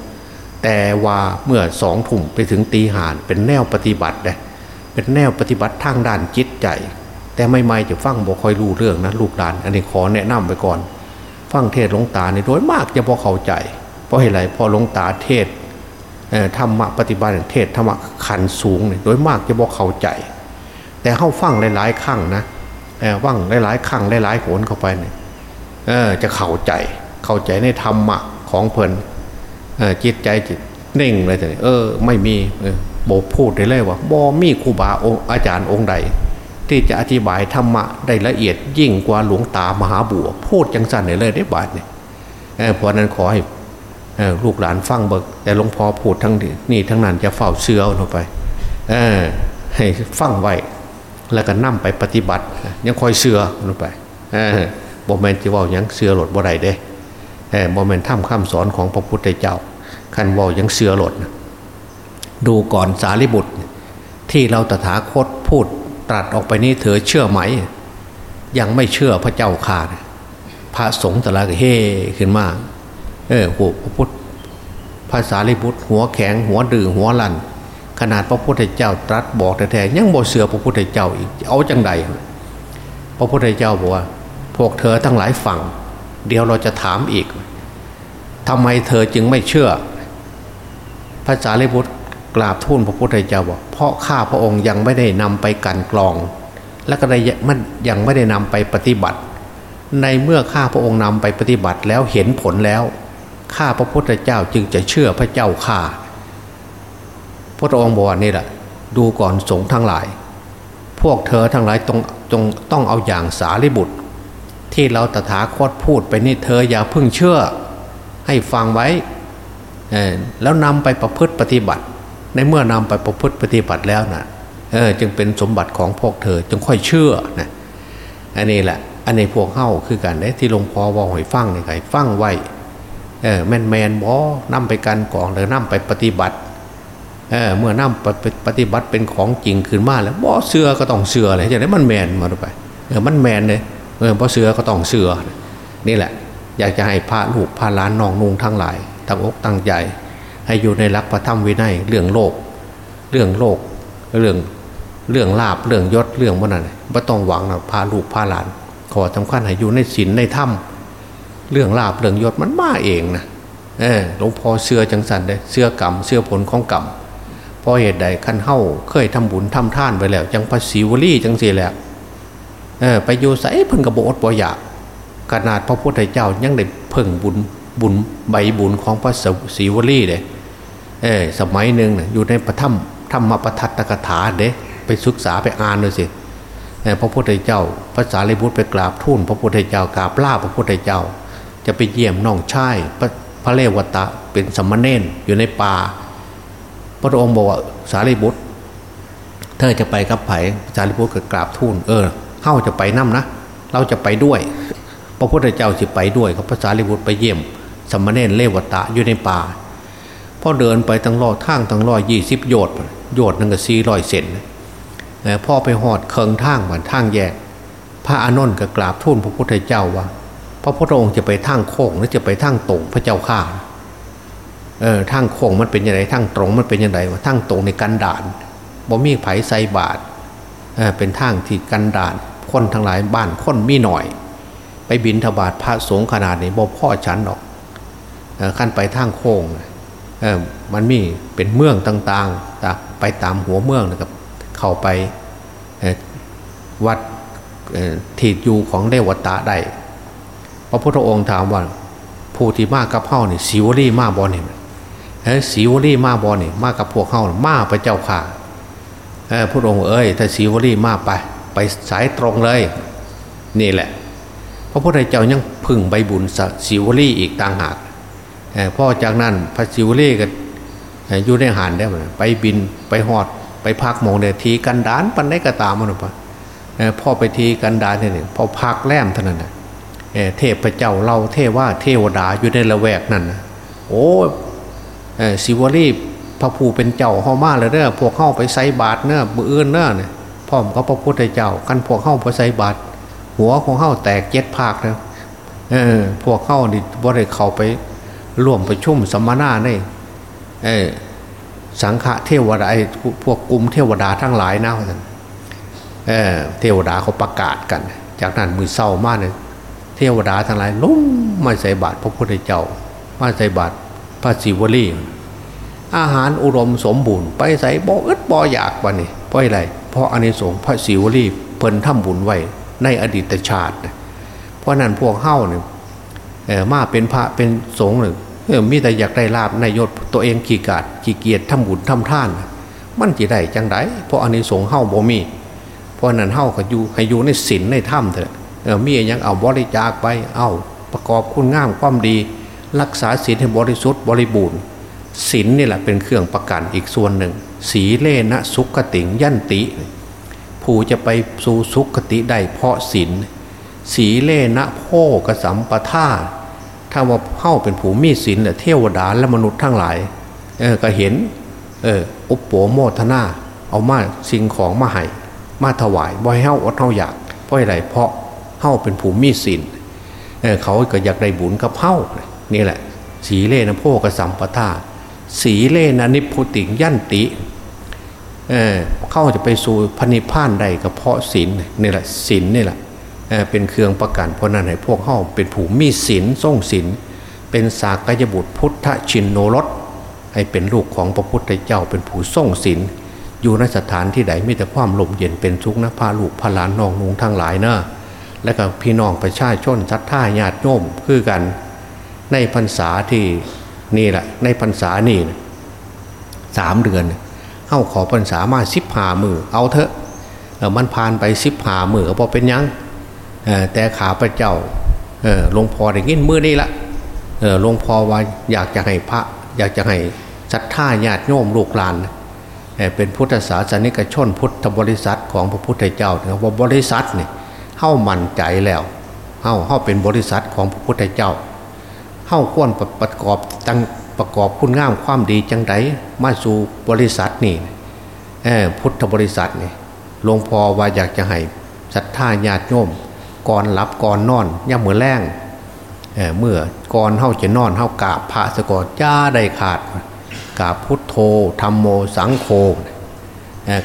แต่ว่าเมื่อสองถุ่มไปถึงตีหานเป็นแนวปฏิบัติเลยเป็นแนวปฏิบัติทางด้านจิตใจ แต่ไม่ไม่จะฟังบอกคอยรู้เรื่องนะลูกหลาน อันนี้ขอแนะนำไปก่อน ฟังเทศหลวงตาในโดยมากจะพอเข้าใจ เพราะเหตุไรพอหลวงตาเทศธรรมะปฏิบัติเทศธรรมะขันสูงเนี่ยโดยมากจะบอกเข้าใจ แต่เข้าฟังหลายๆครั้งนะฟังหลายๆครั้งหลายๆโหนเข้าไปเนี่ยจะเข้าใจเข้าใจในธรรมะของเพลินจิตใจจิตเน่งเลยแต่เออ ไม่มีโบพูดได้เลยว่าบอมีครูบาองอาจารย์องค์ใด ที่จะอธิบายธรรมะได้ละเอียดยิ่งกว่าหลวงตามหาบัวพูดจังสันเลยได้บาทเนี่ยเพราะนั้นขอให้ลูกหลานฟังเบิกแต่หลวงพ่อพูดทั้งนี่ทั้งนั้นจะเฝ้าเชื่อลงไปให้ฟังไว้ แล้วก็นั่มไปปฏิบัติ ยังคอยเชื่อลงไปบอมเมนต์จะว่ายังเชื่อหลดบ่ได้เด้บอมเมนถ้ำข้ามสอนของพระพุทธเจ้าคันว่ายังเชื่อหลด ดูก่อนสารีบุตร ที่เราตถาคตพูดตรัสออกไปนี้เธอเชื่อไหม ยังไม่เชื่อพระเจ้าข่าพระสงฆ์แต่ละเฮขึ้นมาเออหัวพระพุทธภาษาลิบุตรหัวแข็งหัวดื้อหัวลัน ขนาดพระพุทธเจ้าตรัสบอกแท้ๆยังบ่เสือพระพุทธเจ้าอีกเอาจังใดพระพุทธเจ้าบอกว่า พวกเธอทั้งหลายฟังเดี๋ยวเราจะถามอีกทำไมเธอจึงไม่เชื่อ พระสารีบุตรกราบทูลพระพุทธเจ้าบอกเพราะข้าพระองค์ยังไม่ได้นำไปกันกรอง และก็ได้มันยังไม่ได้นำไปปฏิบัติ ในเมื่อข้าพระองค์นำไปปฏิบัติแล้วเห็นผลแล้วข้าพระพุทธเจ้าจึงจะเชื่อพระเจ้าข้า พระองค์บอกว่านี่แหละดูก่อนสงฆ์ทั้งหลาย พวกเธอทั้งหลายต้องจงต้องเอาอย่างสารีบุตร ที่เราตถาคตพูดไปนี่เธออย่าเพิ่งเชื่อให้ฟังไว้แล้วนำไปประพฤติปฏิบัติ ในเมื่อนำไปประพฤติปฏิบัติแล้วนะ่ะจึงเป็นสมบัติของพวกเธอจึงค่อยเชื่อนะอันนี้แหละอันนี้พวกเข้าคือกันได้ที่หลวงพ่อว่าหอยฟังนี่ไงฟังไว้แมนแมนบอนำไปกันกองหรือนำไปปฏิบัติ เเมื่อนำไปปฏิบัติเป็นของจริงขึ้นมาแล้วบอเสือก็ต้องเสือเลยจะได้มันแมนมาไปเออมันแมนเลยเออบอเสือก็ต้องเสือนี่แหละ อยากจะให้พระลูกพระล้านน้องนุ่งทั้งหลายตั้งอกตั้งใจให้อยู่ในรักพระธรรมวินัยเรื่องโลก เรื่องโลกเรื่องเรื่องลาบเรื่องยศเรื่องมันนั่นไม่ต้องหวังนะพาลูกพาหลาน ขอสำคัญให้อยู่ในศีลในธรรมเรื่องลาบเรื่องยศมันมาเองนะเออหลวงพ่อเสื้อจังสันเลยเสื้อกรรมเสื้อผลของกรรม พอเหตุใดขั้นเฮ้าเคยทำบุญทำท่านไปแล้วจังภาษีวลีจังสีแล้วเออไปอยู่ใส่เพิ่งกระโบดปอยากขนาดพระพุทธเจ้ายังได้เพิ่งบุญบุญใบบุญของพระศิวลีเลยเออสมัยหนึ่งอยู่ในพระธรรมธรรมปทัตตกถาเด้ไปศึกษาไปอ่านดูสิพระพุทธเจ้าพระสารีบุตรไปกราบทูลพระพุทธเจ้ากราบลาพระพุทธเจ้า จะไปเยี่ยมน้องชายพระพระเลวตะเป็นสมณเณรอยู่ในป่า พระองค์บอกว่าสารีบุตร เธอจะไปกับไผ่สารีบุตรก็กราบทูลเออเข้าจะไปนั่มนะ เราจะไปด้วย พระพุทธเจ้าจะไปด้วยเขาพระสารีบุตรไปเยี่ยม สมณเณรเลวตะอยู่ในป่าพอเดินไปตั้งรอทางตั้งรอยยี่สิบโยดโยดนั่งก็สี่ร้อยเซนพ่อไปหอดเคิงทางเหมือนทางแยก พระอานนท์ก็กราบทูลพระพุทธเจ้าว่า พระพุทธองค์จะไปทางโค้งหรือจะไปทางตรงพระเจ้าข้า เออทางโค้งมันเป็นยังไงทางตรงมันเป็นยังไงวะทางตรงในกันด่านบ่มีไผใส่บาทเออเป็นทางที่กันด่านคนทั้งหลายบ้านคนมีหน่อย ไปบินทบาทพระสงฆ์ขนาดนี้บ่พ่อฉันหรอกขั้นไปทางโค้งเออมันมีเป็นเมืองต่างๆไปตามหัวเมืองนะครับเข้าไปวัดทีอยู่ของเดวตาได้พระพุทธองค์ถามว่าผู้ที่มากกับเฮ้านี่สิวลี่มาบอนี่เฮ้ สิวลี่มาบอนี่มากับพวกเฮ้ามาพระเจ้าข่าพระองค์เอ้ยถ้าสิวลี่มาไป ไปสายตรงเลย นี่แหละพระพุทธเจ้ายังพึ่งใบบุญสิวลี่อีกต่างหากพ่อจากนั้นพระสิวลี่ก็อยู่ในหานได้ไปบินไปหอดไปพักมองเดทีกันดานปันได้กระตามมันปะพ่อไปทีกันดานเนี่ยพอพักแลมเท่านั้นนะเทพเจ้าเราเทว่าเทวดาอยู่ในละแวกนั่นนะโอ้ สิวลีพระผู้เป็นเจ้าเข้ามาเลยเนอะพวกเข้าไปใส่บาตรเนอะมืออื่นเนอะเนี่ยพ่อมก็พระพุทธเจ้ากันพวกเข้าไปใส่บาตรหัวของเข้าแตกเจ็ดภาคนะเออพวกเข้าดิบ่ได้เข้าไปร่วมประชุมสัมมนาในเออสังฆเทวดาไอ้พวกกลุ่มเทวดาทั้งหลายนะท่านเออเทวดาเขาประกาศกัน จากนั้นมือเศร้ามากเลยเทวดาทั้งหลายลุ่มมาใส่บาตรพระพุทธเจ้ามาใส่บาตร พระศิวลีอาหารอุดมสมบูรณ์ไปใส่บ่อึดบ่อยากวันนี้เพราะอะไรเพราะอันสงพระศิวลีเพิ่นทำบุญไว้ในอดีตชาติ เพราะนั้นพวกเฮ้าเนี่ยมาเป็นพระเป็นสงฆ์เลยมีแต่อยากได้ลาบในยศตัวเองขี้กาดขี้เกียจทำบุญทำท่าน มันจะได้จังไดเพราะอันสงเฮ้าบ่มี เพราะนั้นเฮ้าก็อยู่ให้อยู่ในศีลในถ้ำเถอะมีอย่างเอาบริจาคไปเอาประกอบคุณงามความดี รักษาศีลให้บริสุทธิ์บริบูรณ์ศีลนี่แหละเป็นเครื่องประกันอีกส่วนหนึ่ง สีเลนะสุขติงยันติ ผู้จะไปสู่สุขติได้เพราะศีลสีเลนะโพกสัมปทาถ้าว่าเข้าเป็นผู้มีศีลเทวดาและมนุษย์ทั้งหลายเออก็เห็นเอออุปโภโมทนา เอามาสิ่งของมาให้มาถวายบ่ให้เฮ้าอดเฮ้าอยากเพราะอะไรเพราะเฮ้าเป็นผู้มีศีลเออเขาก็อยากได้บุญกับเฮ้า นี่แหละ สีเลนะโพกสัมปทาสีเลนะนิพุติยันติเออเข้าจะไปสู่พนิพานใดก็เพราะศีลนี่แหละศีลนี่แหละเป็นเครื่องประกันเพราะนั้นให้พวกเข้าเป็นผู้มีศีลทรงศีลเป็นสากยบุตรพุทธชินโนรสให้เป็นลูกของพระพุทธเจ้าเป็นผู้ทรงศีลอยู่ในสถานที่ใดมีแต่ความลมเย็นเป็นทุกข์นะพาลูกพาหลานน้องนุงทั้งหลายเนะและก็พี่น้องประชาชนศรัทธาญาติโยมคือกัน ในพรรษาที่นี่แหละในพรรษานี่สามเดือนเข้าขอพรรษามาสิบหามือเอาเถอะมันผ่านไปสิบหามือก็พอเป็นยังแต่ขาพระเจ้าหลวงพ่อได้ยินมือนี่ละหลวงพ่อว่าอยากจะให้พระ อยากจะให้ศรัทธาญาติโยมลูกหลานเป็นพุทธศาสนิกชนพุทธบริษัทของพระพุทธเจ้านะว่าบริษัทเนี่ยเข้ามั่นใจแล้วเข้าเข้าเป็นบริษัทของพระพุทธเจ้า เข้าควรประกอบตั้งประกอบคุณงามความดีจังไดมาสู่บริษัทนี่พุทธบริษัทนี่หลวงพ่อว่าอยากจะให้ศรัทธาญาติโยมก่อนหลับก่อนนอนย่ำมือแรงเเมื่อก่อนเฮาจะนอนเฮากราบพระสกอจ้าได้ขาดกราบพุทโธธรรมโมสังโฆ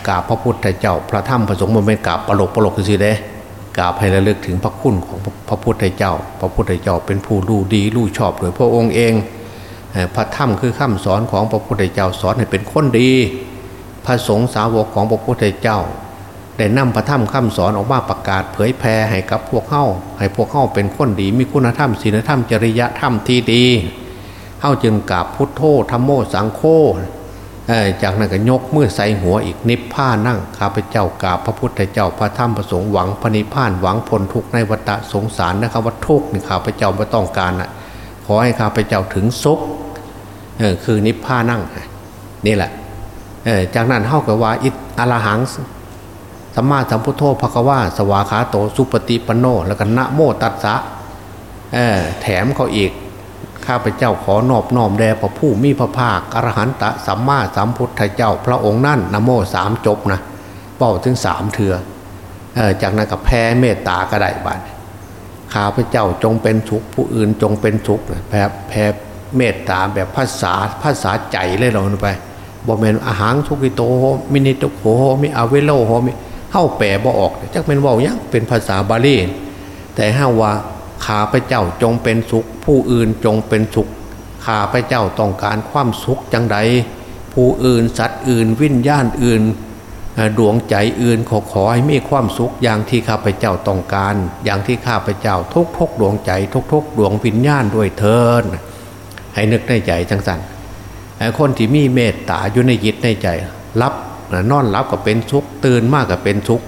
กราบพระพุทธเจ้าพระธรรมพระสงฆ์มันเป็นกราบปลกปลกสิเด้ กราบให้ระลึกถึงพระคุณของพระพุทธเจ้า พระพุทธเจ้าเป็นผู้รู้ดีรู้ชอบโดยพระองค์เอง พระธรรมคือคำสอนของพระพุทธเจ้าสอนให้เป็นคนดี พระสงฆ์สาวกของพระพุทธเจ้า ได้นำพระธรรมคำสอนออกมาประกาศเผยแผ่ให้กับพวกเข้าให้พวกเข้าเป็นคนดี มีคุณธรรมศีลธรรมจริยธรรมที่ดีเข้าจึงกราบพุทโธธรรมโมสังโฆ จากนั้นก็ยกมือใส่หัวอีกนิพพานนั่งข้าพเจ้ากราบพระพุทธเจ้าพระธรรมประสงค์หวังพระนิพพานหวังผลทุกในวัฏสงสารนะครับว่าทุกข์นี่ข้าพเจ้าไม่ต้องการนะขอให้ข้าพเจ้าถึงสุขคือนิพพานนั่งนี่แหละจากนั้นเข้ากับว่าอิอรหังสัมมาสัมพุทโธภควาสวาขาโตสุปฏิปโนแล้วก็นะโมตัสสะแถมเขาอีก ข้าพเจ้าขอนอบน้อมแด่พระผู้มีพระภาคอรหันตะสัมมาสัมพุทธเจ้าพระองค์นั่นนะโมสามจบนะเป้าถึงสามเถืออจากนั้นกับแพ้เมตตาก็ไดบ้านข้าพเจ้าจงเป็นทุกผู้อื่นจงเป็นทุกแพ้แพ้เมตตาแบบภาษาภาษาใจเลยเราไปบอมเมนอาหารทุกิโตมินิตุโหมิอาเวโลโหมิเข้าแปลบ่ออกจักเป็นว่ายังเป็นภาษาบาลีแต่ห้าว่า ข้าพเจ้าจงเป็นสุข ผู้อื่นจงเป็นสุขข้าพเจ้าต้องการความสุขจังใดผู้อื่นสัตว์อื่นวิญญาณอื่น ดวงใจอื่นขอขอให้มีความสุขอย่างที่ข้าพเจ้าต้องการ อย่างที่ข้าพเจ้าทุกทุกดวงใจ ทุกทุกดวงวิญญาณด้วยเทินให้นึกในใจจังสันคนที่มีเมตตาอยู่ในยิตในใจ รับนอนรับก็เป็นทุกตื่นมากก็เป็นทุก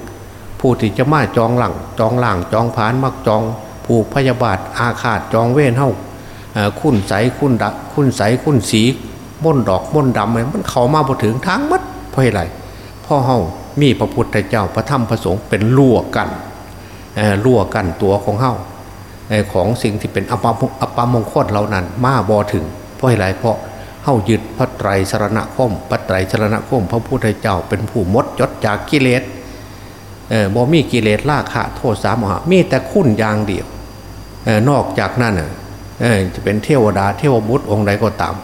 ผู้ที่จะมาจองหลังจองหลังจองผานมักจอง ผูกพยาบาทอาฆาตจองเว้นเฮาคุณใสคุณดักคุณใสคุณสีม่นดอกม่นดำมันเข้ามาพอถึงทางมัดเพราะอะไรพ่อเฮามีพระพุทธเจ้าพระธรรมพระสงฆ์เป็นลั่วกันลั่วกันตัวของเฮาของสิ่งที่เป็นอปมอปมงคลเหล่านั้น มาบอถึงเพราะอะไรเพราะเฮายึดพระไตรสรณคมพระไตรสรณคม พระพุทธเจ้าเป็นผู้มดจดจากกิเลสบ่มีกิเลสราคะโทษสามหามีแต่คุณอย่างเดียว นอกจากนั้นจะเป็นเทวดาเทวบุตรองค์ใดก็ตาม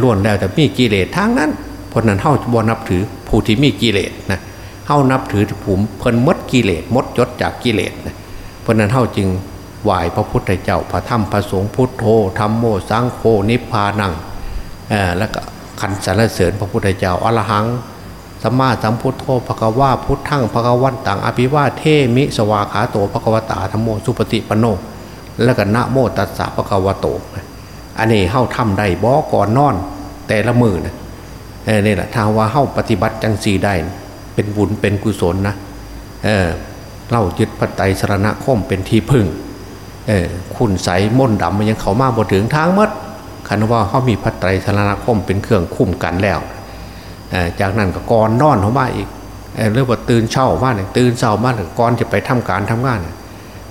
ล้วนแล้วแต่มีกิเลสทางนั้นเพราะนั้นเฮาจะบ่นับถือผู้ที่มีกิเลสนะเฮานับถือผู้เพิ่นมดกิเลสมดจดจากกิเลสนะเพราะนั้นเฮาจึงไหวพระพุทธเจ้าพระธรรมพระสงฆ์พุทโธธรรมโมสังโฆนิพพานังแล้วก็ขันสรรเสริญพระพุทธเจ้าอรหัง สัมมาสัมพุทโธภะกวาพุทธังภะกวันตังอภิวาเทมิสวาขาโตภะกวตาธรรมโมสุปฏิปโน แล้วก็นะโมตัสสะภะกวโต อันนี้เข้าทำได้บ่ก่อนนอน แต่ละมือนะนี่แหละถ้าว่าเข้าปฏิบัติจังสีได้ เป็นบุญเป็นกุศลนะเออเล่ายึดพระไตรสรณคมเป็นที่พึ่งเออคุณใสม่นดำมันยังเขามาบถึงทางมัดคันว่าเขามีพระไตรสรณคมเป็นเครื่องคุ้มกันแล้ว จากนั้นก็ก่อนนอนเขามาอีกเรื่องว่าตื่นเช้ามาเนี่ยตื่นเช้ามานก่อนจะไปทำการทำงาน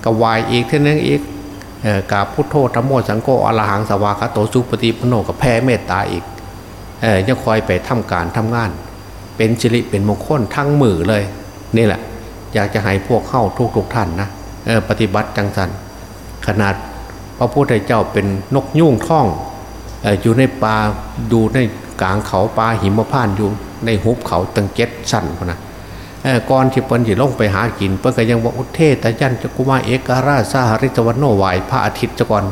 ก็วายอีกเท่านึงอีกกาพุทโธธรรมโมสังโฆอรหังสวากาโตสุปฏิปโนกับแพ่เมตตาอีกยังคอยไปทำการทำงาน เป็นจิริเป็นมงคลทั้งมือเลย นี่แหละ อยากจะให้พวกเข้าทุกทุกท่านนะปฏิบัติจังสันขนาดพระพุทธเจ้าเป็นนกยุ่งท่องอยู่ในป่าดูใน กลางเขาป่าหิมพานอยู่ในหุบเขาตังเก็ตสั้นพนะก่อนที่เปิ้นจะลงไปหากินเปิ้นก็ยังบอกอุเทตยันจะกุมาเอกราชาหริตวันโนไหวพระอาทิตย์จะก่อน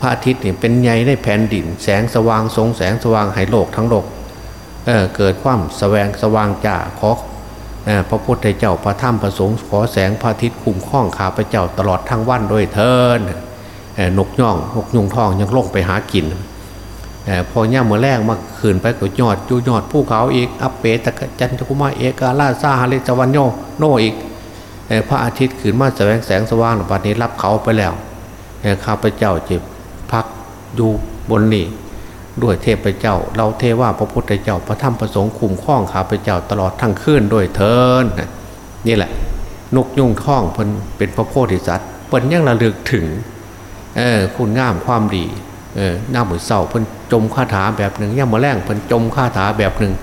พระอาทิตย์เนี่ยเป็นใหญ่ในแผ่นดิน แสงสว่างทรงแสงสว่างให้โลกทั้งโลกเเกิดความสแสวงสว่างจ่าขอพระพุทธเจ้าพระธรรมพระสงฆ์ขอแสงพระอาทิตย์คุ้มข้องข้าพระเจ้าตลอดทั้งวันด้วยเทินนกย่องนกยุงทองยังลงไปหากิน พอย่าเมื่อแรกมาขืนไปก็ยอดจูยอดผู้เขาอีกอัปเปตะจันทกุมาเอกาลาซาฮาริจวันโยโนอีกพระอาทิตย์ขืนมาแสงแสงสว่างปัจนี้รับเขาไปแล้วข้าพเจ้าจะพักอยู่บนนี้ด้วยเทพเจ้า เราเทว่าพระพุทธเจ้าพระธรรมพระสงฆ์คุ้มข้องข้าพเจ้าตลอดทั้งคืนด้วยเทินนี่แหละ นกยุ่งท่องเพิ่นเป็นพระโพธิสัตว์เพิ่นยังระลึกถึงคุณงามความดี เออหน้ามือเศร้าเพิ่นจมคาถาแบบหนึ่งย่ามาแรงเพิ่นจมคาถาแบบหนึ่ง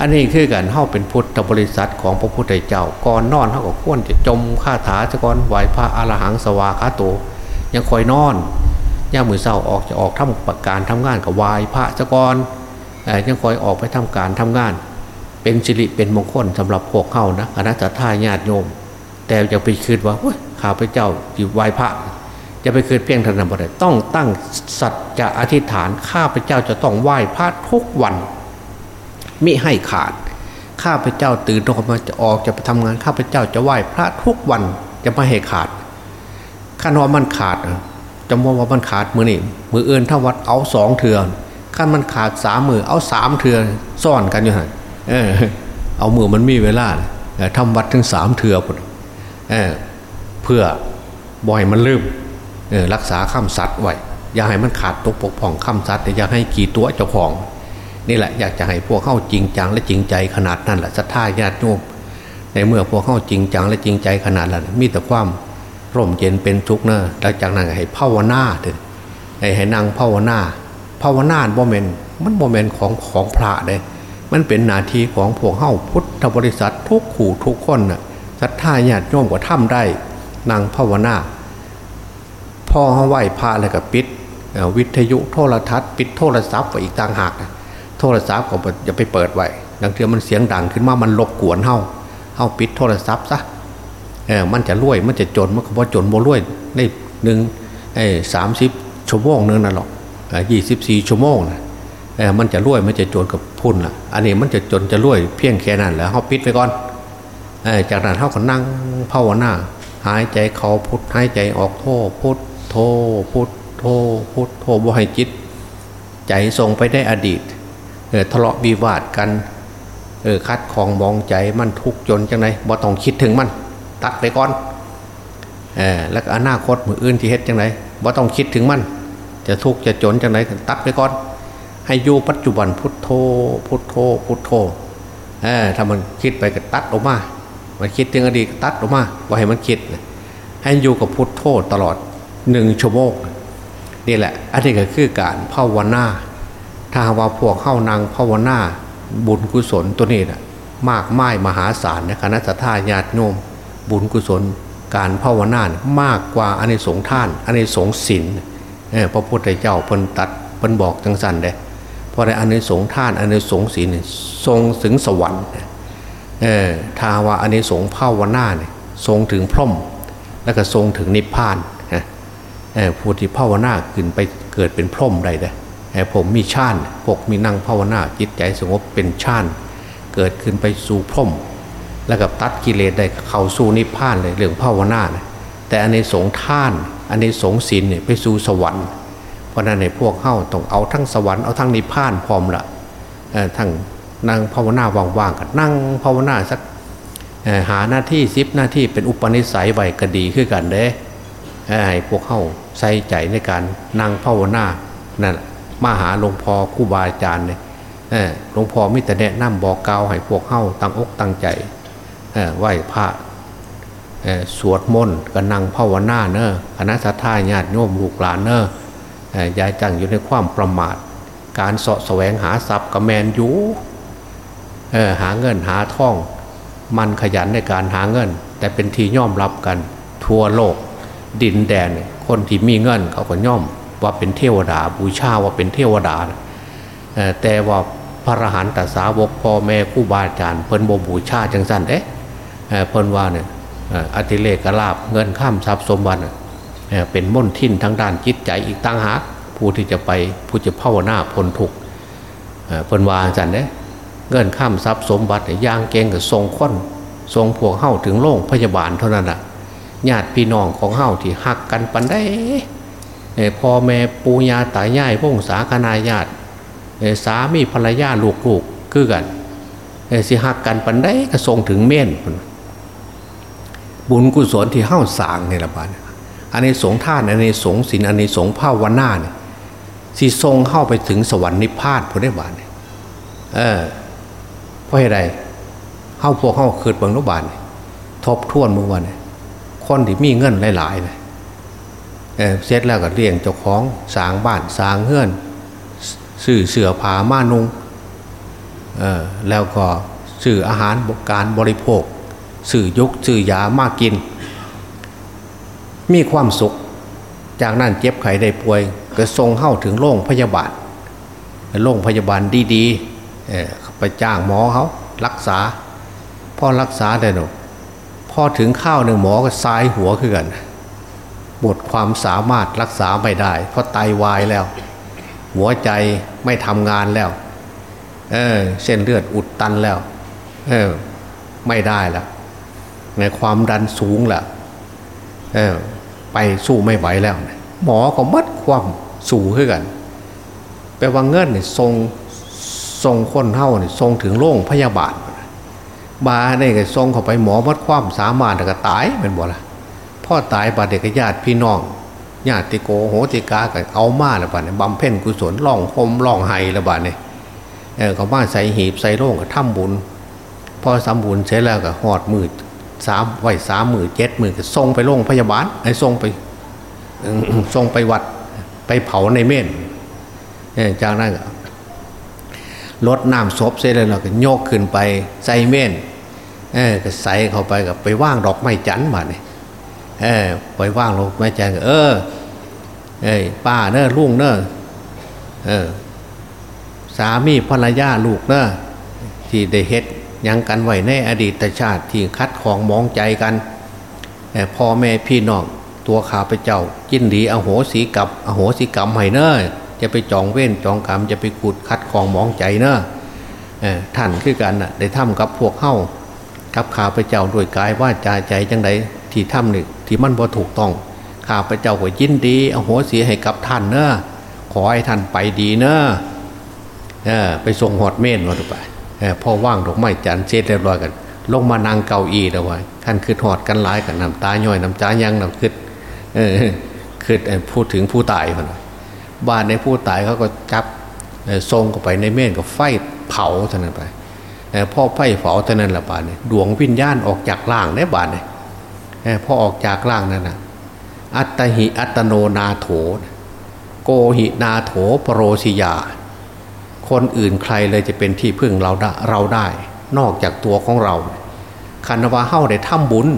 อันนี้คือการเข้าเป็นพุทธบริษัทของพระพุทธเจ้าก่อนนอนเท่ากับควรจะจมคาถาจะก่อนไหวพระอรหังสวาคาโต ยังคอยนอนย่ามือเศร้าออกจะออกทำประการทำงานกับวายพระจะก่อนยังคอยออกไปทำการทำงาน เป็นสิริเป็นมงคลสำหรับพวกเข้านะคณะท่าญาติโยม แต่จะไปคิดว่าข้าพเจ้าอยู่ไหวพระ จะไปคืนเพียงเท่านั้นบ่ได้ต้องตั้งสัจจะอธิษฐานข้าพเจ้าจะต้องไหว้พระทุกวัน มิให้ขาด ข้าพเจ้าตื่นนอนมาจะออกจะไปทำงานข้าพเจ้าจะไหว้พระทุกวันจะไม่ให้ขาดข้านว่ามันขาดจำว่าว่ามันขาดมือนี่มือเอื่นถ้าวัดเอาสองเถื่อนขั้นมันขาดสามมือเอาสามเถื่อนซ่อนกันอยู่ฮะเออ เอามือมันมีเวลาทำวัดถึงสามเถื่อเออเพื่อบ่อยมันลืม รักษาข้ามสัตว์ไว้อย่าให้มันขาดตกปกพ่องข้ามสัตว์แต่อย่าให้กี่ตัวเจ้าของ นี่แหละอยากจะให้พวกเข้าจริงจังและจริงใจขนาดนั้นแหละศรัทธาญาติโยมในเมื่อพวกเข้าจริงจังและจริงใจขนาดนั้นมีแต่ความร่มเย็นเป็นทุกข์เนอะหลังจากนั้นให้ภาวนาเถอะให้นั่งภาวนาภาวนาโมเมนต์มันโมเมนต์ของของพระเลยมันเป็นนาทีของพวกเฮ้าพุทธบริษัททุกขู่ทุกคนน่ะศรัทธาญาติโยมก็ทำได้นางภาวนา พ่อเขาไหว้พระอะไรกับปิดวิทยุโทรทัศน์ปิดโทรศัพท์ไว้อีกต่างหากโทรศัพท์ก็อย่าไปเปิดไว้ดังเทียมันเสียงดังขึ้นมามันรบกวนเฮาเฮาปิดโทรศัพท์ซะเออมันจะรวยมันจะจนมันก็พอจนโมรวยในหนึ่งไอ้สามสิบชั่วโมงนึงนั่นหรอกยี่สิบสี่ชั่วโมงนะเออมันจะรวยมันจะจนกับพุ่นล่ะ อันนี้มันจะจนจะรวยเพียงแค่นั้นแหละเขาปิดไปก่อนเออจากนั้นเขาก็นั่งภาวนาหายใจเขาพุทหายใจออกโทพุท โทพุทโทพุทโทบ่ให้จิต ใจส่งไปได้อดีตเออทะเลาะวิวาทกันเออคัดของมองใจมันทุกจนจังไงบ่ต้องคิดถึงมัน ตัดไปก่อนเออแล้วอนาคตมืออื่นที่เฮ็ดจังไงบ่ต้องคิดถึงมัน จะทุกจะจนจังไงตัดไปก่อน ให้อยู่ปัจจุบันพุทโธพุทโธพุทโธเออถ้ามันคิดไปก็ตัดออกมา มันคิดถึงอดีตตัดออกมาว่าให้มันคิด ให้อยู่กับพุทโธตลอด หนึ่งชั่วโมงนี่แหละ อันนี้ก็คือการภาวนา ถ้าว่าพวกเข้านางภาวนาบุญกุศลตัวนี้นะมากไม้มหาศาลนะคณะสัตยาญาติโยมบุญกุศลการภาวนามากกว่าอันในสงท่านอันในสงศีลพระพุทธเจ้าเพิ่นตัดเพิ่นบอกจังสันเด้เพราะในอันนสงท่านอันนสงศีลทรงถึงสวรรค์เออถ้าว่าอันนสงภาวนาเนี่ยทรงถึงพร่มแล้วก็ทรงถึงนิพพาน ผู้ที่ภาวนาขึ้นไปเกิดเป็นพร่มได้เด้ผมมีชาติพวกมีนั่งภาวนาจิตใจสงบเป็นชาติเกิดขึ้นไปสู่พร่มแล้วกับตัดกิเลสได้เข้าสู่นิพพานเลยเรื่องภาวนานะแต่อันในสงท่าน อันในสงศีลเนี่ยไปสู่สวรรค์เพราะนั้นในพวกเข้าต้องเอาทั้งสวรรค์เอาทั้งนิพพานพร้อมละทั้งนั่งภาวนาว่างๆกันนั่งภาวนาสักหาหน้าที่ซิบหน้าที่เป็นอุปนิสัยไหวก็ดีขึ้นกันเด้ให้พวกเข้า ใส่ใจในการนั่งภาวนานั่นมาหาหลวงพ่อคู่บาอาจารย์เนี่ยหลวงพ่อมิแต่แนะนำบอกกล่าวให้พวกเข้าตั้งอกตั้งใจไหว้พระสวดมนต์กันนั่งภาวนาเนอะคณะสัตยาญาติโยมลูกหลานเนอะยายจังอยู่ในความประมาท การเสาะแสวงหาทรัพย์กับแมนยูหาเงินหาท่อง มันขยันในการหาเงิน แต่เป็นที่ย่อมรับกันทั่วโลกดินแดน คนที่มีเงินเขาก็ย่อมว่าเป็นเทวดาบูชาว่าเป็นเทวดาแต่ว่าพระอรหันตสาวกพ่อแม่คู่บาอาจารย์เพิ่นบบูชาจังสันเอ๊ะเพิ่นว่าเนี่ยอธิเลกลาบเงินข้ามทรัพย์สมบัติเป็นม่นทินทางด้านจิตใจอีกตั้งหากผู้ที่จะไปผู้จะภาวนาพ้นทุกเพิ่นว่าจันเนี่ยเงินข้ามทรัพย์สมบัติย่างเกงกับทรงค้นทรงพวกเข้าถึงโล่งพยาบาลเท่านั้นอะ ญาติพี่น้องของเข้าที่หักกันปันได้พ่อแม่ปูญาตายายพงสาคณาญาติสามีภรรยาลูกๆคือกันสิหักกันปันได้ก็ทรงถึงเม่นบุญกุศลที่เข้าสางในละบาดอันนี้สงท่านอันนี้สงศีลอันนี้สงภาวนาเนี่ยสิทรงเข้าไปถึงสวรรค์นิพพานพอได้บาดเออเพราะอะไรเข้าพวกเข้าคืดบางนุบาลทบทวนเมื่อวัน คนที่มีเงินหลายๆเนี่ยเสร็จแล้วก็เลี้ยงเจ้าของสางบ้านสางเฮือนสื่อเสือผาม่านุงแล้วก็สื่ออาหารการบริโภคสื่อยกสื่อยามากิน มีความสุข จากนั้นเจ็บไข้ได้ป่วย ก็ทรงเข้าถึงโรงพยาบาลโรงพยาบาลดีๆไปจ้างหมอเขารักษาพอรักษาได้หนู พอถึงข้าวหนึ่งหมอก็ซ้ายหัวขึ้นกันหมดความสามารถรักษาไม่ได้ เพราะไตาวายแล้ว หัวใจไม่ทำงานแล้ว เออ เส้นเลือดอุดตันแล้ว เออ ไม่ได้แล้วในความดันสูงแหละเออ ไปสู้ไม่ไหวแล้ว หมอก็มัดความสู้ขึ้นกันแปลว่าเงินเนี่ยทรงทรงคนเท่าเนี่ยทรงถึงโล่งพยาบาล บาเนี่ยก็ทรงเข้าไปหมอมัดความสามารถก็ตายเป็นบ่ละพ่อตายบาดเด็กญาติพี่น้องญาติโกโหติกากันเอามาแล้วบาดเนี่ยบำเพ็ญกุศลล่องคมล่องไห้แล้วบาดเนี่ยเออเขามาใส่หีบใส่โล่งกับถ้ำบุญ พอสามบุญเสร็จแล้วก็หอดมือสามไหวสามมือเจ็ดมือก็ส่งไปโรงพยาบาลไอ้ส่งไปส่งไปวัดไปเผาในเม่นจากนั้นลดน้ำศพเสร็จแล้วเราก็โยกขึ้นไปใส่เม่น เออก็ใส่เข้าไปกับไปว่างดอกไม้จันทร์มาเนี่ยเออไปว่างดอกไม้จันทร์เออเอ้ยป้าเนอะลุงเนอะเออสามีภรรยาลูกเนอะที่ได้เฮ็ดยังกันไว้ในอดีตชาติที่คัดของมองใจกันพ่อแม่พี่น้องตัวข้าพเจ้าจินดีอโหสีกับอโหสีกรรมให้เนอะจะไปจองเว้นจองกรรมจะไปขุดคัดของมองใจเนอะท่านคือกันน่ะได้ทำกับพวกเข้า กับข้าพเจ้าด้วยกายว่าจาใจจังไดที่ทำหนี่งที่มันบ่ถูกต้องข้าพเจ้าก็ยินดีอโหสีให้กับท่านเนอะขอให้ท่านไปดีเนอะไปส่งหอดเม่นมาดูไปพอว่างดอกไม้จันทร์เสร็จเรียบร้อยกัน ลงมานางเกาอีแล้วไว้ท่านคือหอดกันหลายกันน้ำตาย่อยน้ำตายังน้ำคืดเออคือพูดถึงผู้ตายมันบ้านในผู้ตายเขาก็จับทรงเข้าไปในเม่นก็ไฟเผาท่านไป พ่อไฟเผาเท่านั้นละบานเนี่ยดวงวิญญาณออกจากร่างในบ้านเนี่ยพอออกจากร่างนั่นนะอัตหิอัตโนนาโถ โกหินาโถปโรชิยา คนอื่นใครเลยจะเป็นที่พึ่งเราได้เราได้ นอกจากตัวของเรา คันวาเฮ้าได้ทำบุญ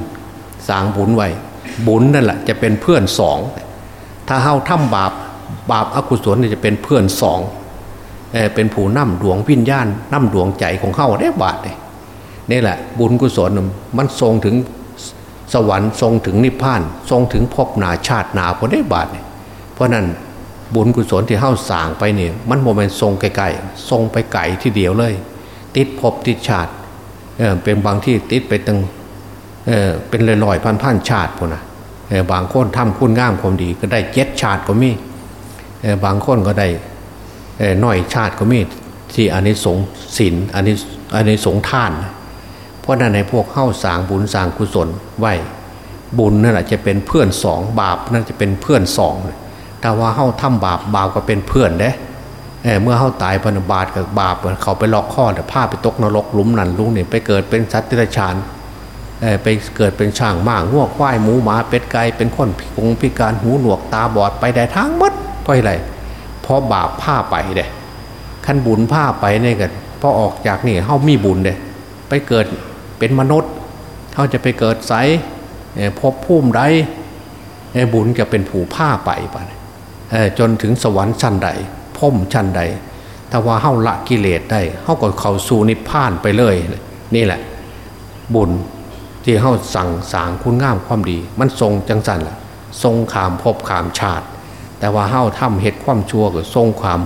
สางบุญไว้ บุญนั่นแหละจะเป็นเพื่อนสอง ถ้าเฮ้าทำบาปบาปอกุศลจะเป็นเพื่อนสอง เเป็นผู้นำดวงวิญญาณนำดวงใจของเข้าได้บาทเลยนี่แหละ บุญกุศลมันทรงถึงสวรรค์ทรงถึงนิพพาน ทรงถึงภพนาชาตินาพอได้บาทเนี่ยเพราะนั้นบุญกุศลที่เข้าสางไปเนี่ยมันโมเมนต์ทรงไกลๆทรงไปไกลที่เดียวเลย ติดภพติดชาติเเป็นบางที่ติดไปตั้งเเป็นลอยๆพันๆชาติพอนะบางคนทำคุณงามความดีก็ได้เจ็ดชาติก็มีบางคนก็ได้ น้อยชาติก็มีที่อันนี้สงศีลอันนี้อันนี้สงท่าน เพราะนั้นในพวกเข้าสางบุญสางกุศลไหวบุญนั่นแหละจะเป็นเพื่อนสองบาปนั่นจะเป็นเพื่อนสองแต่ว่าเข้าทำบาปบาปก็เป็นเพื่อนเด้เเมื่อเข้าตายพนบาทกับบาปเขาไปล็อกข้อแต่ผ้าไปตกนรกลุมนั่นลุงเนี่ไปเกิดเป็นสัตว์ที่ไรชานไปเกิดเป็นช่างมากงวกควายหมูหมาเป็ดไก่เป็นคนพิกงพิการหูหนวกตาบอดไปได้ทั้งหมดเพราะอะไรเพราะบาปผ้าไปเด้ขั้นบุญผ้าไปเนี่ยกันพอออกจากนี่เขามีบุญเด้ไปเกิดเป็นมนุษย์เขาจะไปเกิดไสพบพุ่มใดบุญจะเป็นผูผ้าไปไปจนถึงสวรรค์ชั้นใดพ่มชั้นใดถ้าว่าเฮาละกิเลสได้เฮาก็เข้าสู่นิพพานไปเลย นี่แหละ บุญที่เฮาสั่งสางคุณงามความดี มันทรงจังสันละทรงขามพบขามชาติ แต่ว่าเฮาทำเหตุความชั่วก็ทรงความ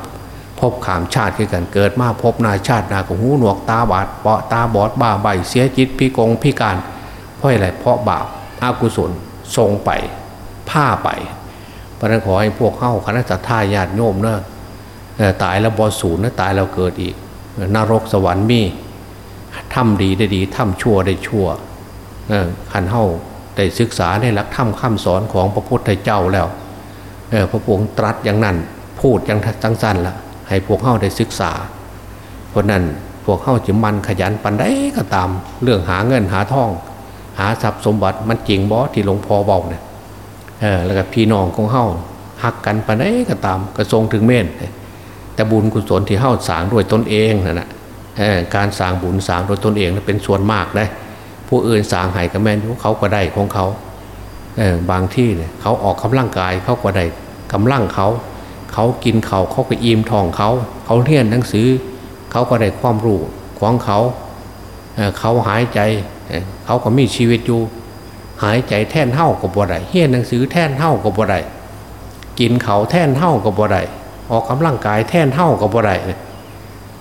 พบขามชาติคือกันเกิดมาพบนาชาตินาของหูหนวกตาบาดเปาะตาบอดบ้าใบเสียจิตพิกงพิการ เพราะอะไรเพราะบาปอากุศลทรงไปผ้าไปพระนั้นขอให้พวกเข้าคณะสัตยาญาติโยมเนอะตายแล้วบอสูนนะตายแล้วเกิดอีกนรกสวรรค์มีทำดีได้ดีทำชั่วได้ชั่วขันเข้าได้ศึกษาในหลักธรรมคำสอนของพระพุทธเจ้าแล้ว พระพุทธตรัสอย่างนั้น พูดอย่างจังสั้นละให้พวกเข้าได้ศึกษา เพราะนั้นพวกเข้าจะมันขยันปันได้ก็ตาม เรื่องหาเงินหาทอง หาทรัพย์สมบัติมันจริงบอที่หลวงพ่อบอกเนี่ยแล้วก็พี่น้องของเข้าหักกันปันได้ก็ตามกระทรงถึงเม่นแต่บุญกุศลที่เข้าสางด้วยตนเองนะนะการสางบุญสางโดยตนเองเป็นส่วนมากนะผู้อื่นสางหายกับแม่นเขาก็ได้ของเขา บางที่เนี่ยเขาออกกำลังกายเขาก็ได้กำลังเขา เขากินเขาเขาก็อิ่มท้องเขา เขาเรียนหนังสือ เขาก็ได้ความรู้ของเขาเขาหายใจเขาก็มีชีวิตอยู่ หายใจแท่นเท่ากับบ่ได้เฮียนหนังสือแท่นเท่ากับบ่ได้กินเขาแท่นเท่ากับบ่ได้ออกกำลังกายแท่นเท่ากับบ่ได้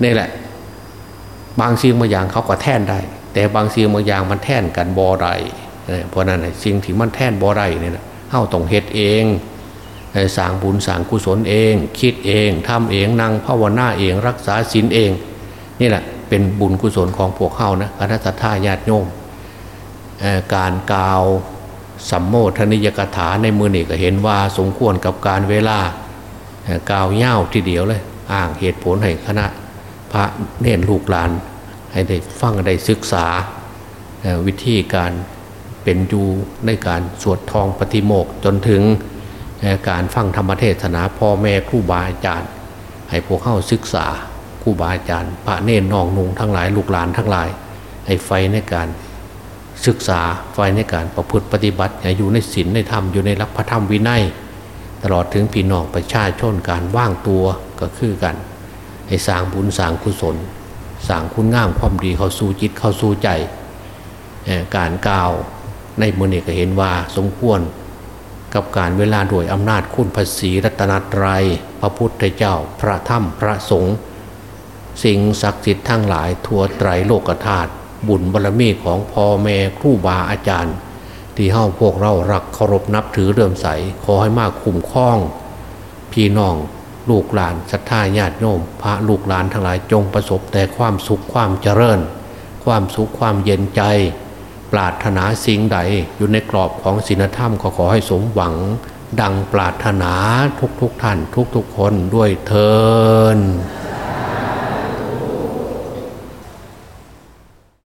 นี่แหละ บางสิ่งบางอย่างเขาก็แท่นได้ แต่บางสิ่งบางอย่างมันแท่นกันบ่ได้ เพราะนั้นสิ่งที่มันแท่นบ่ได้เนี่ยเท่าต้องเหตุเองสางบุญสางกุศลเอง คิดเองทำเองนั่งภาวนาเองรักษาศีลเอง นี่แหละเป็นบุญกุศลของพวกเข้านะคณะทาญาติโยมการกล่าวสัมโมทนิยกถาในมือนี่ก็เห็นว่าสมควรกับการเวลากล่าวเย่าทีเดียวเลย อ้างเหตุผลให้คณะพระเนรลูกหลาน ให้ได้ฟังได้ศึกษาวิธีการ เป็นอยู่ในการสวดทองปฏิโมกจนถึงการฟังธรรมเทศนาพ่อแม่ครูบาอาจารย์ ให้พวกเข้าศึกษาคผู้บาอาจารย์ พระเนนนองนุงทั้งหลายลูกหลานทั้งหลายให้ไฟในการศึกษาไฟในการประพฤติปฏิบัติอย่อยู่ในศีลในธรรมอยู่ในรักพระธรรมวินัย ตลอดถึงพี่น้องประชาชนการว่างตัวก็คือกันให้สร้างบุญสร้างกุศลสร้างคุณงามความดีเข้าสู่จิตเข้าสู่ใจ การกล่าว ในมือนี่ก็เห็นว่าสมควร กับการเวลาโดยอำนาจคุณภาษีรัตนตรยัยพระพุทธเจ้า พระธรรมพระสงฆ์สิ่งศักดิ์สิทธิ์ทั้งหลายทั่วไตรโลกธาตุบุญบารรมีของพ่อแม่ครูบาอาจารย์ ที่เฮาพวกเรารักเคารพนับถือเริ่มใสขอให้มากคุ้มครอง พี่น้องลูกหลานศรัทธาญาติโยมพระลูกหลานทั้งหลายจงประสบแต่ความสุขความเจริญ ความสุขความเย็นใจ ปรารถนาสิ่งใดอยู่ในกรอบของศีลธรรมขอขอให้สมหวัง ดังปรารถนาทุกๆทท่านทุกๆคนด้วยเทอ